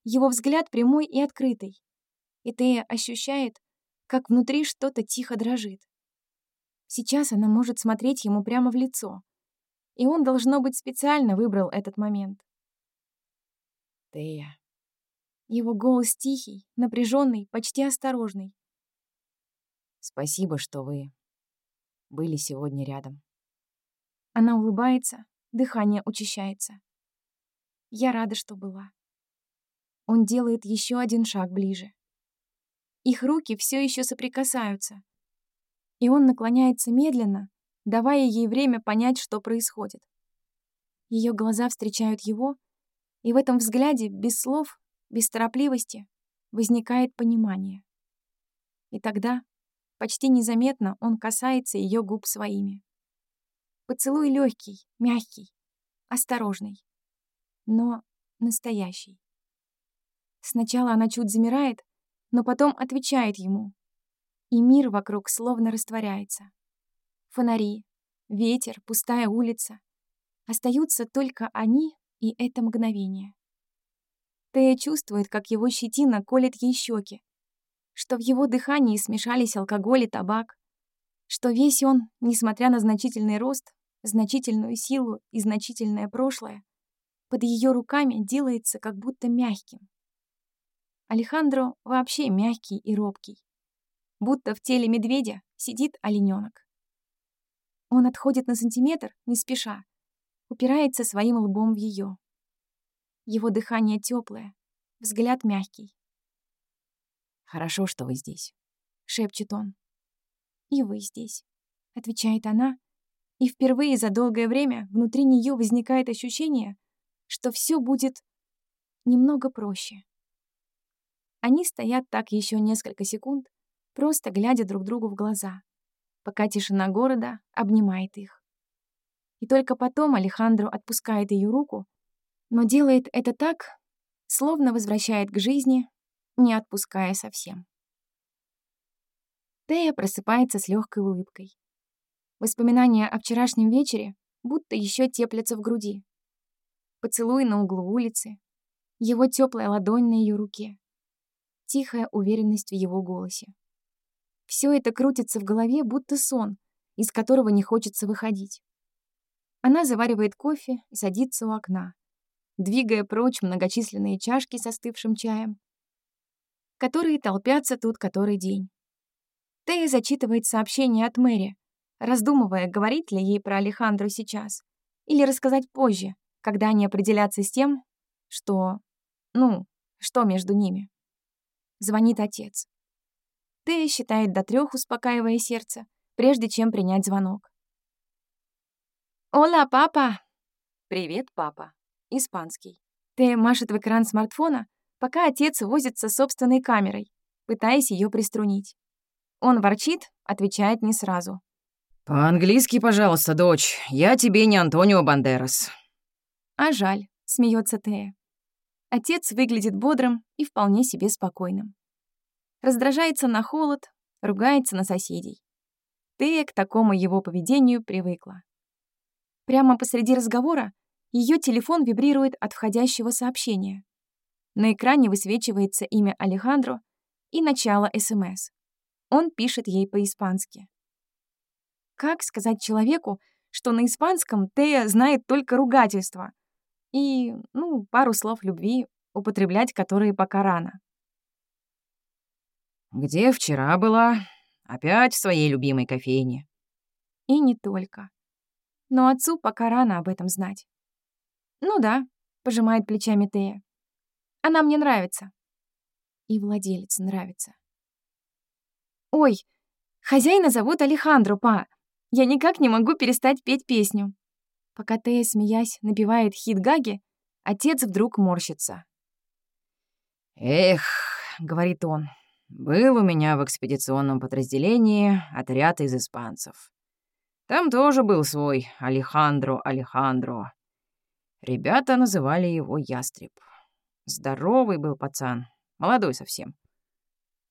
его взгляд прямой и открытый. И Тея ощущает, как внутри что-то тихо дрожит. Сейчас она может смотреть ему прямо в лицо. И он, должно быть, специально выбрал этот момент. «Тея». Его голос тихий, напряженный, почти осторожный. «Спасибо, что вы были сегодня рядом». Она улыбается, дыхание учащается. Я рада, что была. Он делает еще один шаг ближе. Их руки все еще соприкасаются. И он наклоняется медленно, давая ей время понять, что происходит. Ее глаза встречают его, и в этом взгляде, без слов, без торопливости, возникает понимание. И тогда, почти незаметно, он касается ее губ своими. Поцелуй легкий, мягкий, осторожный, но настоящий. Сначала она чуть замирает, но потом отвечает ему. И мир вокруг словно растворяется. Фонари, ветер, пустая улица. Остаются только они и это мгновение. Тея чувствует, как его щетина колет ей щеки, что в его дыхании смешались алкоголь и табак, что весь он, несмотря на значительный рост, значительную силу и значительное прошлое, под ее руками делается как будто мягким. Алехандро вообще мягкий и робкий. Будто в теле медведя сидит олененок. Он отходит на сантиметр, не спеша, упирается своим лбом в ее. Его дыхание теплое, взгляд мягкий. «Хорошо, что вы здесь», — шепчет он. «И вы здесь», — отвечает она, и впервые за долгое время внутри нее возникает ощущение, что все будет немного проще. Они стоят так еще несколько секунд, просто глядя друг другу в глаза, пока тишина города обнимает их. И только потом Алехандро отпускает ее руку, но делает это так, словно возвращает к жизни, не отпуская совсем. Тея просыпается с легкой улыбкой. Воспоминания о вчерашнем вечере будто еще теплятся в груди. поцелуй на углу улицы, его теплая ладонь на ее руке, тихая уверенность в его голосе. Все это крутится в голове, будто сон, из которого не хочется выходить. Она заваривает кофе и садится у окна, двигая прочь многочисленные чашки с остывшим чаем, которые толпятся тут который день. Тея зачитывает сообщение от Мэри, раздумывая, говорить ли ей про Алехандру сейчас или рассказать позже, когда они определятся с тем, что... Ну, что между ними. Звонит отец. Тея считает до трех, успокаивая сердце, прежде чем принять звонок. «Ола, папа!» «Привет, папа!» Испанский. Тея машет в экран смартфона, пока отец возится с собственной камерой, пытаясь ее приструнить. Он ворчит, отвечает не сразу. «По-английски, пожалуйста, дочь. Я тебе не Антонио Бандерас». «А жаль», — смеется Тея. Отец выглядит бодрым и вполне себе спокойным. Раздражается на холод, ругается на соседей. Тея к такому его поведению привыкла. Прямо посреди разговора ее телефон вибрирует от входящего сообщения. На экране высвечивается имя Алехандро и начало СМС. Он пишет ей по-испански. Как сказать человеку, что на испанском Тея знает только ругательства и, ну, пару слов любви, употреблять которые пока рано? «Где вчера была? Опять в своей любимой кофейне». И не только. Но отцу пока рано об этом знать. «Ну да», — пожимает плечами Тея. «Она мне нравится». И владелец нравится. «Ой, хозяина зовут Алехандро, па. Я никак не могу перестать петь песню». Пока Тея, смеясь, напевает хит Гаги, отец вдруг морщится. «Эх», — говорит он, — «был у меня в экспедиционном подразделении отряд из испанцев. Там тоже был свой Алехандро Алехандро. Ребята называли его Ястреб. Здоровый был пацан, молодой совсем.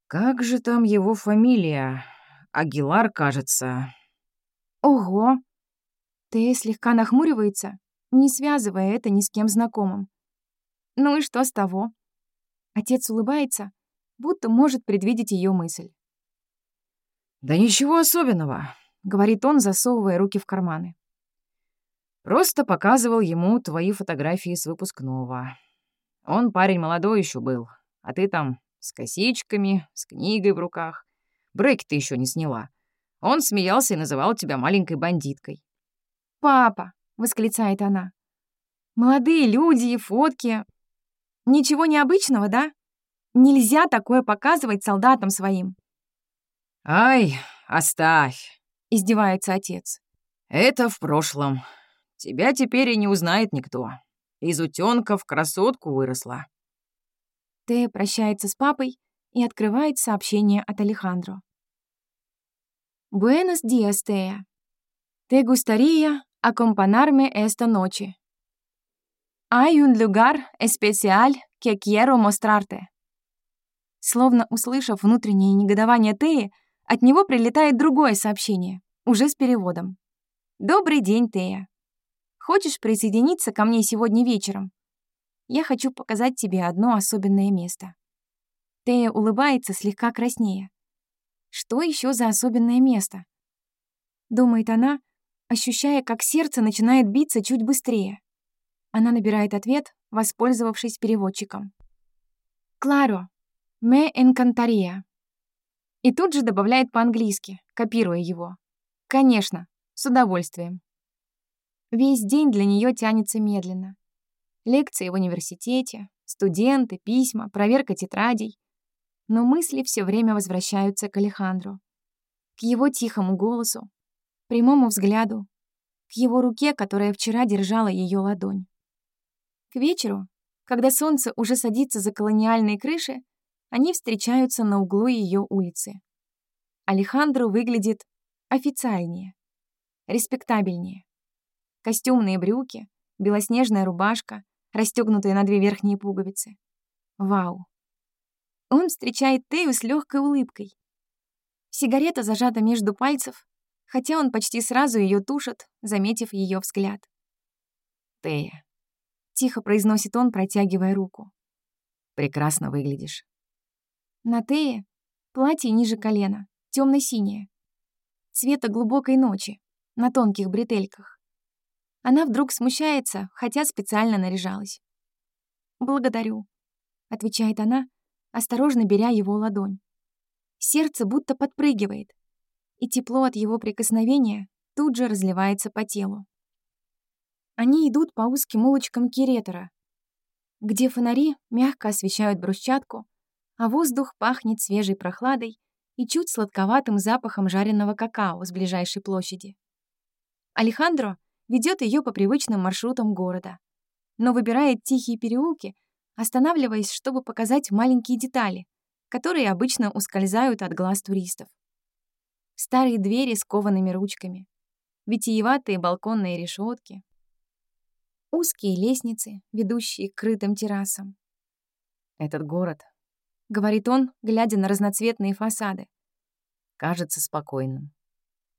Как же там его фамилия? Агилар, кажется. Ого! Тея слегка нахмуривается, не связывая это ни с кем знакомым. Ну и что с того? Отец улыбается, будто может предвидеть ее мысль. «Да ничего особенного», — говорит он, засовывая руки в карманы. «Просто показывал ему твои фотографии с выпускного. Он парень молодой еще был, а ты там с косичками, с книгой в руках. Брейк ты еще не сняла. Он смеялся и называл тебя маленькой бандиткой. «Папа!» — восклицает она. «Молодые люди и фотки. Ничего необычного, да? Нельзя такое показывать солдатам своим». «Ай, оставь!» — издевается отец. «Это в прошлом. Тебя теперь и не узнает никто. Из утёнка в красотку выросла». Тея прощается с папой и открывает сообщение от Алехандро. «Buenos días, Тея. Te gustaría acompañarme esta noche. Hay un lugar especial que quiero mostrarte». Словно услышав внутреннее негодование Теи, от него прилетает другое сообщение, уже с переводом. «Добрый день, Тея. Хочешь присоединиться ко мне сегодня вечером? я хочу показать тебе одно особенное место». Тея улыбается, слегка краснея. «Что еще за особенное место?» Думает она, ощущая, как сердце начинает биться чуть быстрее. Она набирает ответ, воспользовавшись переводчиком. «Кларо, me encantaría». И тут же добавляет по-английски, копируя его. «Конечно, с удовольствием». Весь день для нее тянется медленно. Лекции в университете, студенты, письма, проверка тетрадей. Но мысли все время возвращаются к Алехандру. К его тихому голосу, прямому взгляду, к его руке, которая вчера держала ее ладонь. К вечеру, когда солнце уже садится за колониальные крыши, они встречаются на углу ее улицы. Алехандро выглядит официальнее, респектабельнее. Костюмные брюки, белоснежная рубашка, расстегнутые на две верхние пуговицы. Вау. Он встречает Тею с легкой улыбкой. Сигарета зажата между пальцев, хотя он почти сразу ее тушит, заметив ее взгляд. «Тея». Тихо произносит он, протягивая руку. Прекрасно выглядишь. На Тее платье ниже колена, темно синее Цвета глубокой ночи, на тонких бретельках. Она вдруг смущается, хотя специально наряжалась. «Благодарю», — отвечает она, осторожно беря его ладонь. Сердце будто подпрыгивает, и тепло от его прикосновения тут же разливается по телу. Они идут по узким улочкам Киретора, где фонари мягко освещают брусчатку, а воздух пахнет свежей прохладой и чуть сладковатым запахом жареного какао с ближайшей площади. Алехандро ведет ее по привычным маршрутам города, но выбирает тихие переулки, останавливаясь, чтобы показать маленькие детали, которые обычно ускользают от глаз туристов. Старые двери с коваными ручками, витиеватые балконные решетки, узкие лестницы, ведущие к крытым террасам. «Этот город», — говорит он, глядя на разноцветные фасады, — «кажется спокойным,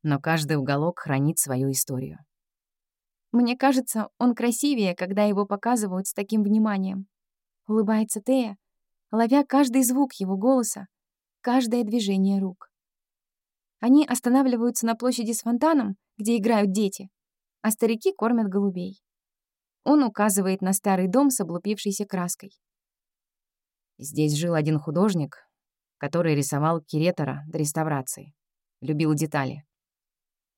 но каждый уголок хранит свою историю». Мне кажется, он красивее, когда его показывают с таким вниманием. Улыбается Тея, ловя каждый звук его голоса, каждое движение рук. Они останавливаются на площади с фонтаном, где играют дети, а старики кормят голубей. Он указывает на старый дом с облупившейся краской. Здесь жил один художник, который рисовал Киретора до реставрации. Любил детали.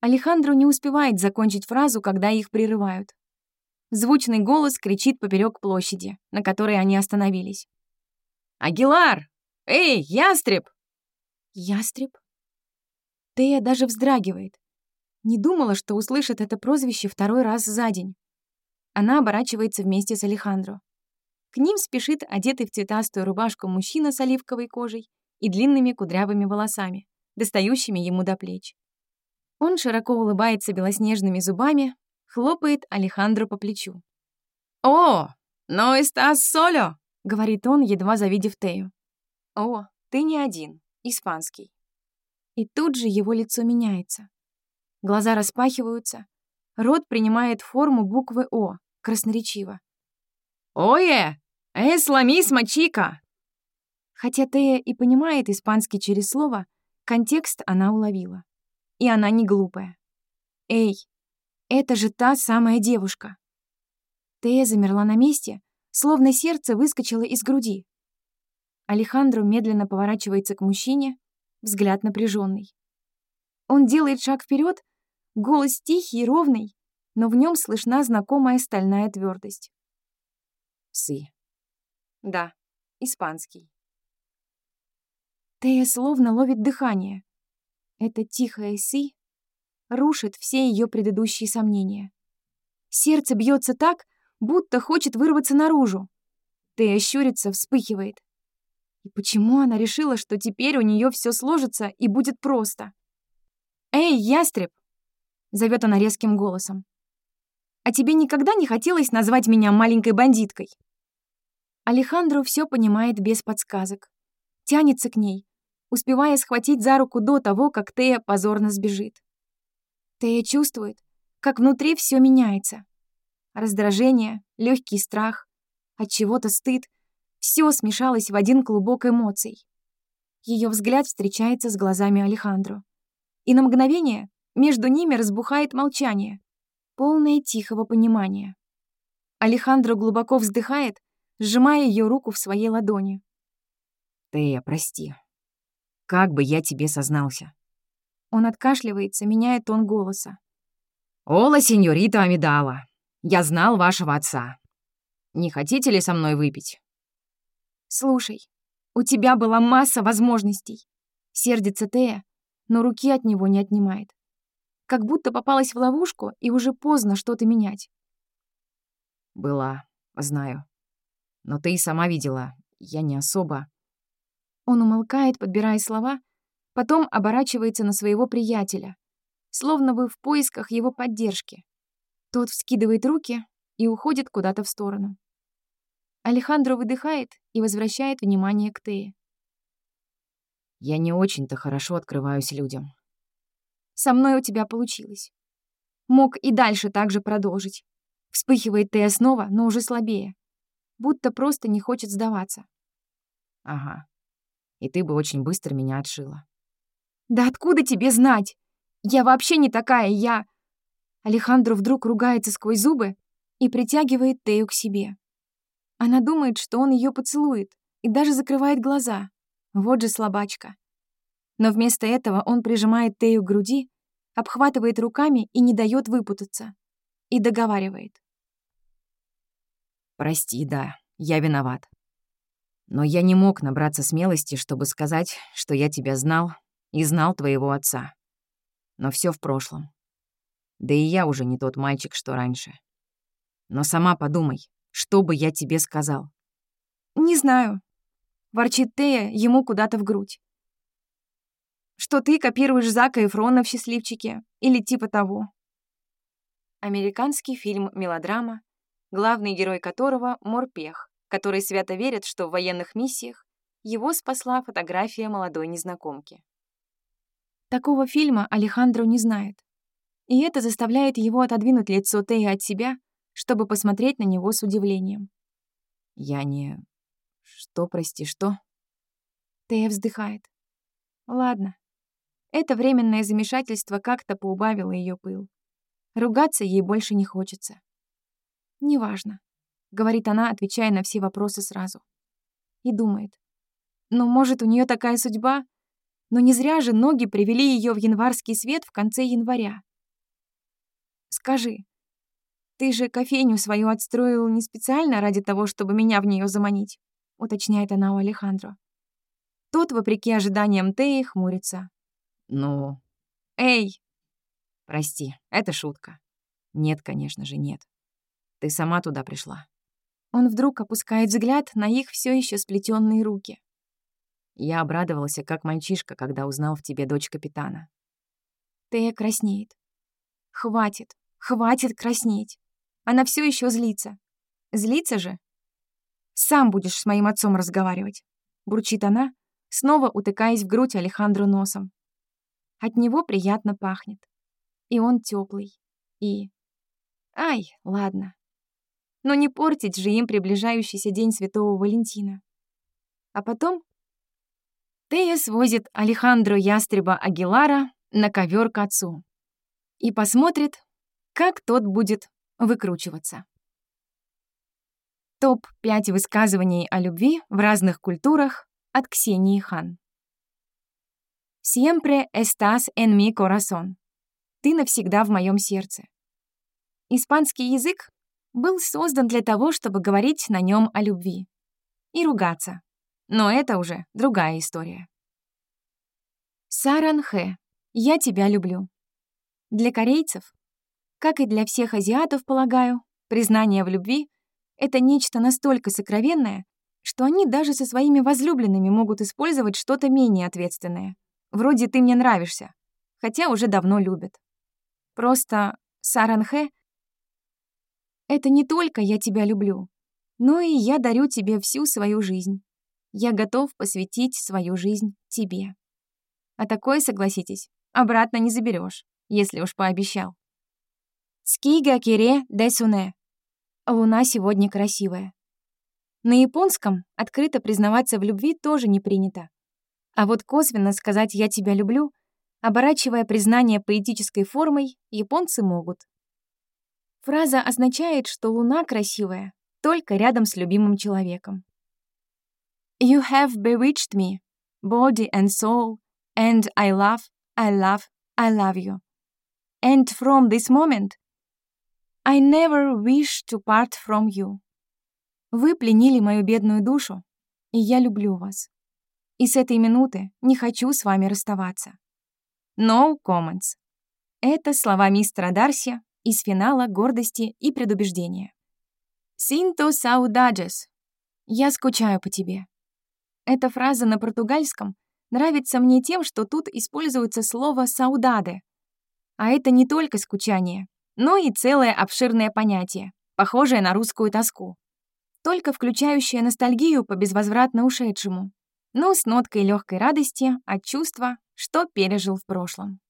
Алехандро не успевает закончить фразу, когда их прерывают. Звучный голос кричит поперек площади, на которой они остановились. «Агилар! Эй, ястреб!» «Ястреб?» Тея даже вздрагивает. Не думала, что услышит это прозвище второй раз за день. Она оборачивается вместе с Алехандро. К ним спешит одетый в цветастую рубашку мужчина с оливковой кожей и длинными кудрявыми волосами, достающими ему до плеч. Он широко улыбается белоснежными зубами, хлопает Алехандро по плечу. «О, но estás solo!» — говорит он, едва завидев Тею. «О, ты не один, испанский». И тут же его лицо меняется. Глаза распахиваются, рот принимает форму буквы «О», красноречиво. «Ое! Эс ламис мачика!» Хотя Тея и понимает испанский через слово, контекст она уловила. И она не глупая. «Эй, это же та самая девушка!» Тея замерла на месте, словно сердце выскочило из груди. Алехандро медленно поворачивается к мужчине, взгляд напряженный. Он делает шаг вперед, голос тихий и ровный, но в нем слышна знакомая стальная твердость. Псы. Да, испанский. Тея словно ловит дыхание. Это тихое «си» рушит все ее предыдущие сомнения. Сердце бьется так, будто хочет вырваться наружу. Тея щурится, вспыхивает. И почему она решила, что теперь у нее все сложится и будет просто? «Эй, ястреб!» — зовет она резким голосом. «А тебе никогда не хотелось назвать меня маленькой бандиткой?» Алехандро все понимает без подсказок. Тянется к ней, успевая схватить за руку до того, как Тея позорно сбежит. Тея чувствует, как внутри все меняется. Раздражение, легкий страх, от чего-то стыд — все смешалось в один клубок эмоций. Ее взгляд встречается с глазами Алехандро. И на мгновение между ними разбухает молчание, полное тихого понимания. Алехандро глубоко вздыхает, сжимая ее руку в своей ладони. «Тея, прости», как бы я тебе сознался?» Он откашливается, меняя тон голоса. «Ола, сеньорита Амидала, я знал вашего отца. Не хотите ли со мной выпить?» «Слушай, у тебя была масса возможностей», — сердится Тея, но руки от него не отнимает. Как будто попалась в ловушку, и уже поздно что-то менять. «Была, знаю. Но ты и сама видела, я не особо...» Он умолкает, подбирая слова, потом оборачивается на своего приятеля, словно бы в поисках его поддержки. Тот вскидывает руки и уходит куда-то в сторону. Алехандро выдыхает и возвращает внимание к Тее. «Я не очень-то хорошо открываюсь людям». «Со мной у тебя получилось. Мог и дальше так же продолжить. Вспыхивает Тея снова, но уже слабее. Будто просто не хочет сдаваться. Ага. И ты бы очень быстро меня отшила. Да откуда тебе знать? Я вообще не такая, я... Алехандро вдруг ругается сквозь зубы и притягивает Тею к себе. Она думает, что он ее поцелует, и даже закрывает глаза. Вот же слабачка. Но вместо этого он прижимает Тею к груди, обхватывает руками и не дает выпутаться. И договаривает. «Прости, да, я виноват. Но я не мог набраться смелости, чтобы сказать, что я тебя знал и знал твоего отца. Но все в прошлом. Да и я уже не тот мальчик, что раньше. Но сама подумай, что бы я тебе сказал? «Не знаю», — ворчит Тея ему куда-то в грудь. «Что ты копируешь Зака Эфрона в «Счастливчике» или типа того». Американский фильм-мелодрама, главный герой которого — Морпех, который свято верит, что в военных миссиях его спасла фотография молодой незнакомки. Такого фильма Алехандро не знает. И это заставляет его отодвинуть лицо Теи от себя, чтобы посмотреть на него с удивлением. «Я не... Что, прости, что?» Тея вздыхает. «Ладно. Это временное замешательство как-то поубавило ее пыл. Ругаться ей больше не хочется. Неважно говорит она, отвечая на все вопросы сразу. И думает. Ну, может, у нее такая судьба? Но не зря же ноги привели ее в январский свет в конце января. Скажи, ты же кофейню свою отстроил не специально ради того, чтобы меня в нее заманить, уточняет она у Алехандро. Тот, вопреки ожиданиям Теи, хмурится. Ну... Эй! Прости, это шутка. Нет, конечно же, нет. Ты сама туда пришла. Он вдруг опускает взгляд на их все еще сплетенные руки. Я обрадовался, как мальчишка, когда узнал в тебе дочь капитана. Тея краснеет. Хватит, хватит краснеть. Она все еще злится. Злится же? Сам будешь с моим отцом разговаривать, бурчит она, снова утыкаясь в грудь Алехандру носом. От него приятно пахнет. И он теплый. И... Ай, ладно но не портить же им приближающийся день Святого Валентина. А потом Тея свозит Алехандро Ястреба Агилара на ковер к отцу и посмотрит, как тот будет выкручиваться. Топ-5 высказываний о любви в разных культурах от Ксении Хан. «Siempre estás en mi corazón» — «Ты навсегда в моем сердце». Испанский язык был создан для того, чтобы говорить на нем о любви. И ругаться. Но это уже другая история. Саран Хэ. Я тебя люблю. Для корейцев, как и для всех азиатов, полагаю, признание в любви — это нечто настолько сокровенное, что они даже со своими возлюбленными могут использовать что-то менее ответственное. Вроде «ты мне нравишься», хотя уже давно любят. Просто Саранхэ это не только я тебя люблю, но и я дарю тебе всю свою жизнь. Я готов посвятить свою жизнь тебе. А такое, согласитесь, обратно не заберешь, если уж пообещал. Скига кире десуне. Луна сегодня красивая. На японском открыто признаваться в любви тоже не принято. А вот косвенно сказать «я тебя люблю», оборачивая признание поэтической формой, японцы могут. Фраза означает, что луна красивая только рядом с любимым человеком. You have bewitched me, body and soul, and I love, I love, I love you. And from this moment, I never wish to part from you. Вы пленили мою бедную душу, и я люблю вас. И с этой минуты не хочу с вами расставаться. No comments. Это слова мистера Дарси из финала «Гордости и предубеждения». «Синто saudades» — «Я скучаю по тебе». Эта фраза на португальском нравится мне тем, что тут используется слово «саудаде». А это не только скучание, но и целое обширное понятие, похожее на русскую тоску, только включающее ностальгию по безвозвратно ушедшему, но с ноткой легкой радости от чувства, что пережил в прошлом.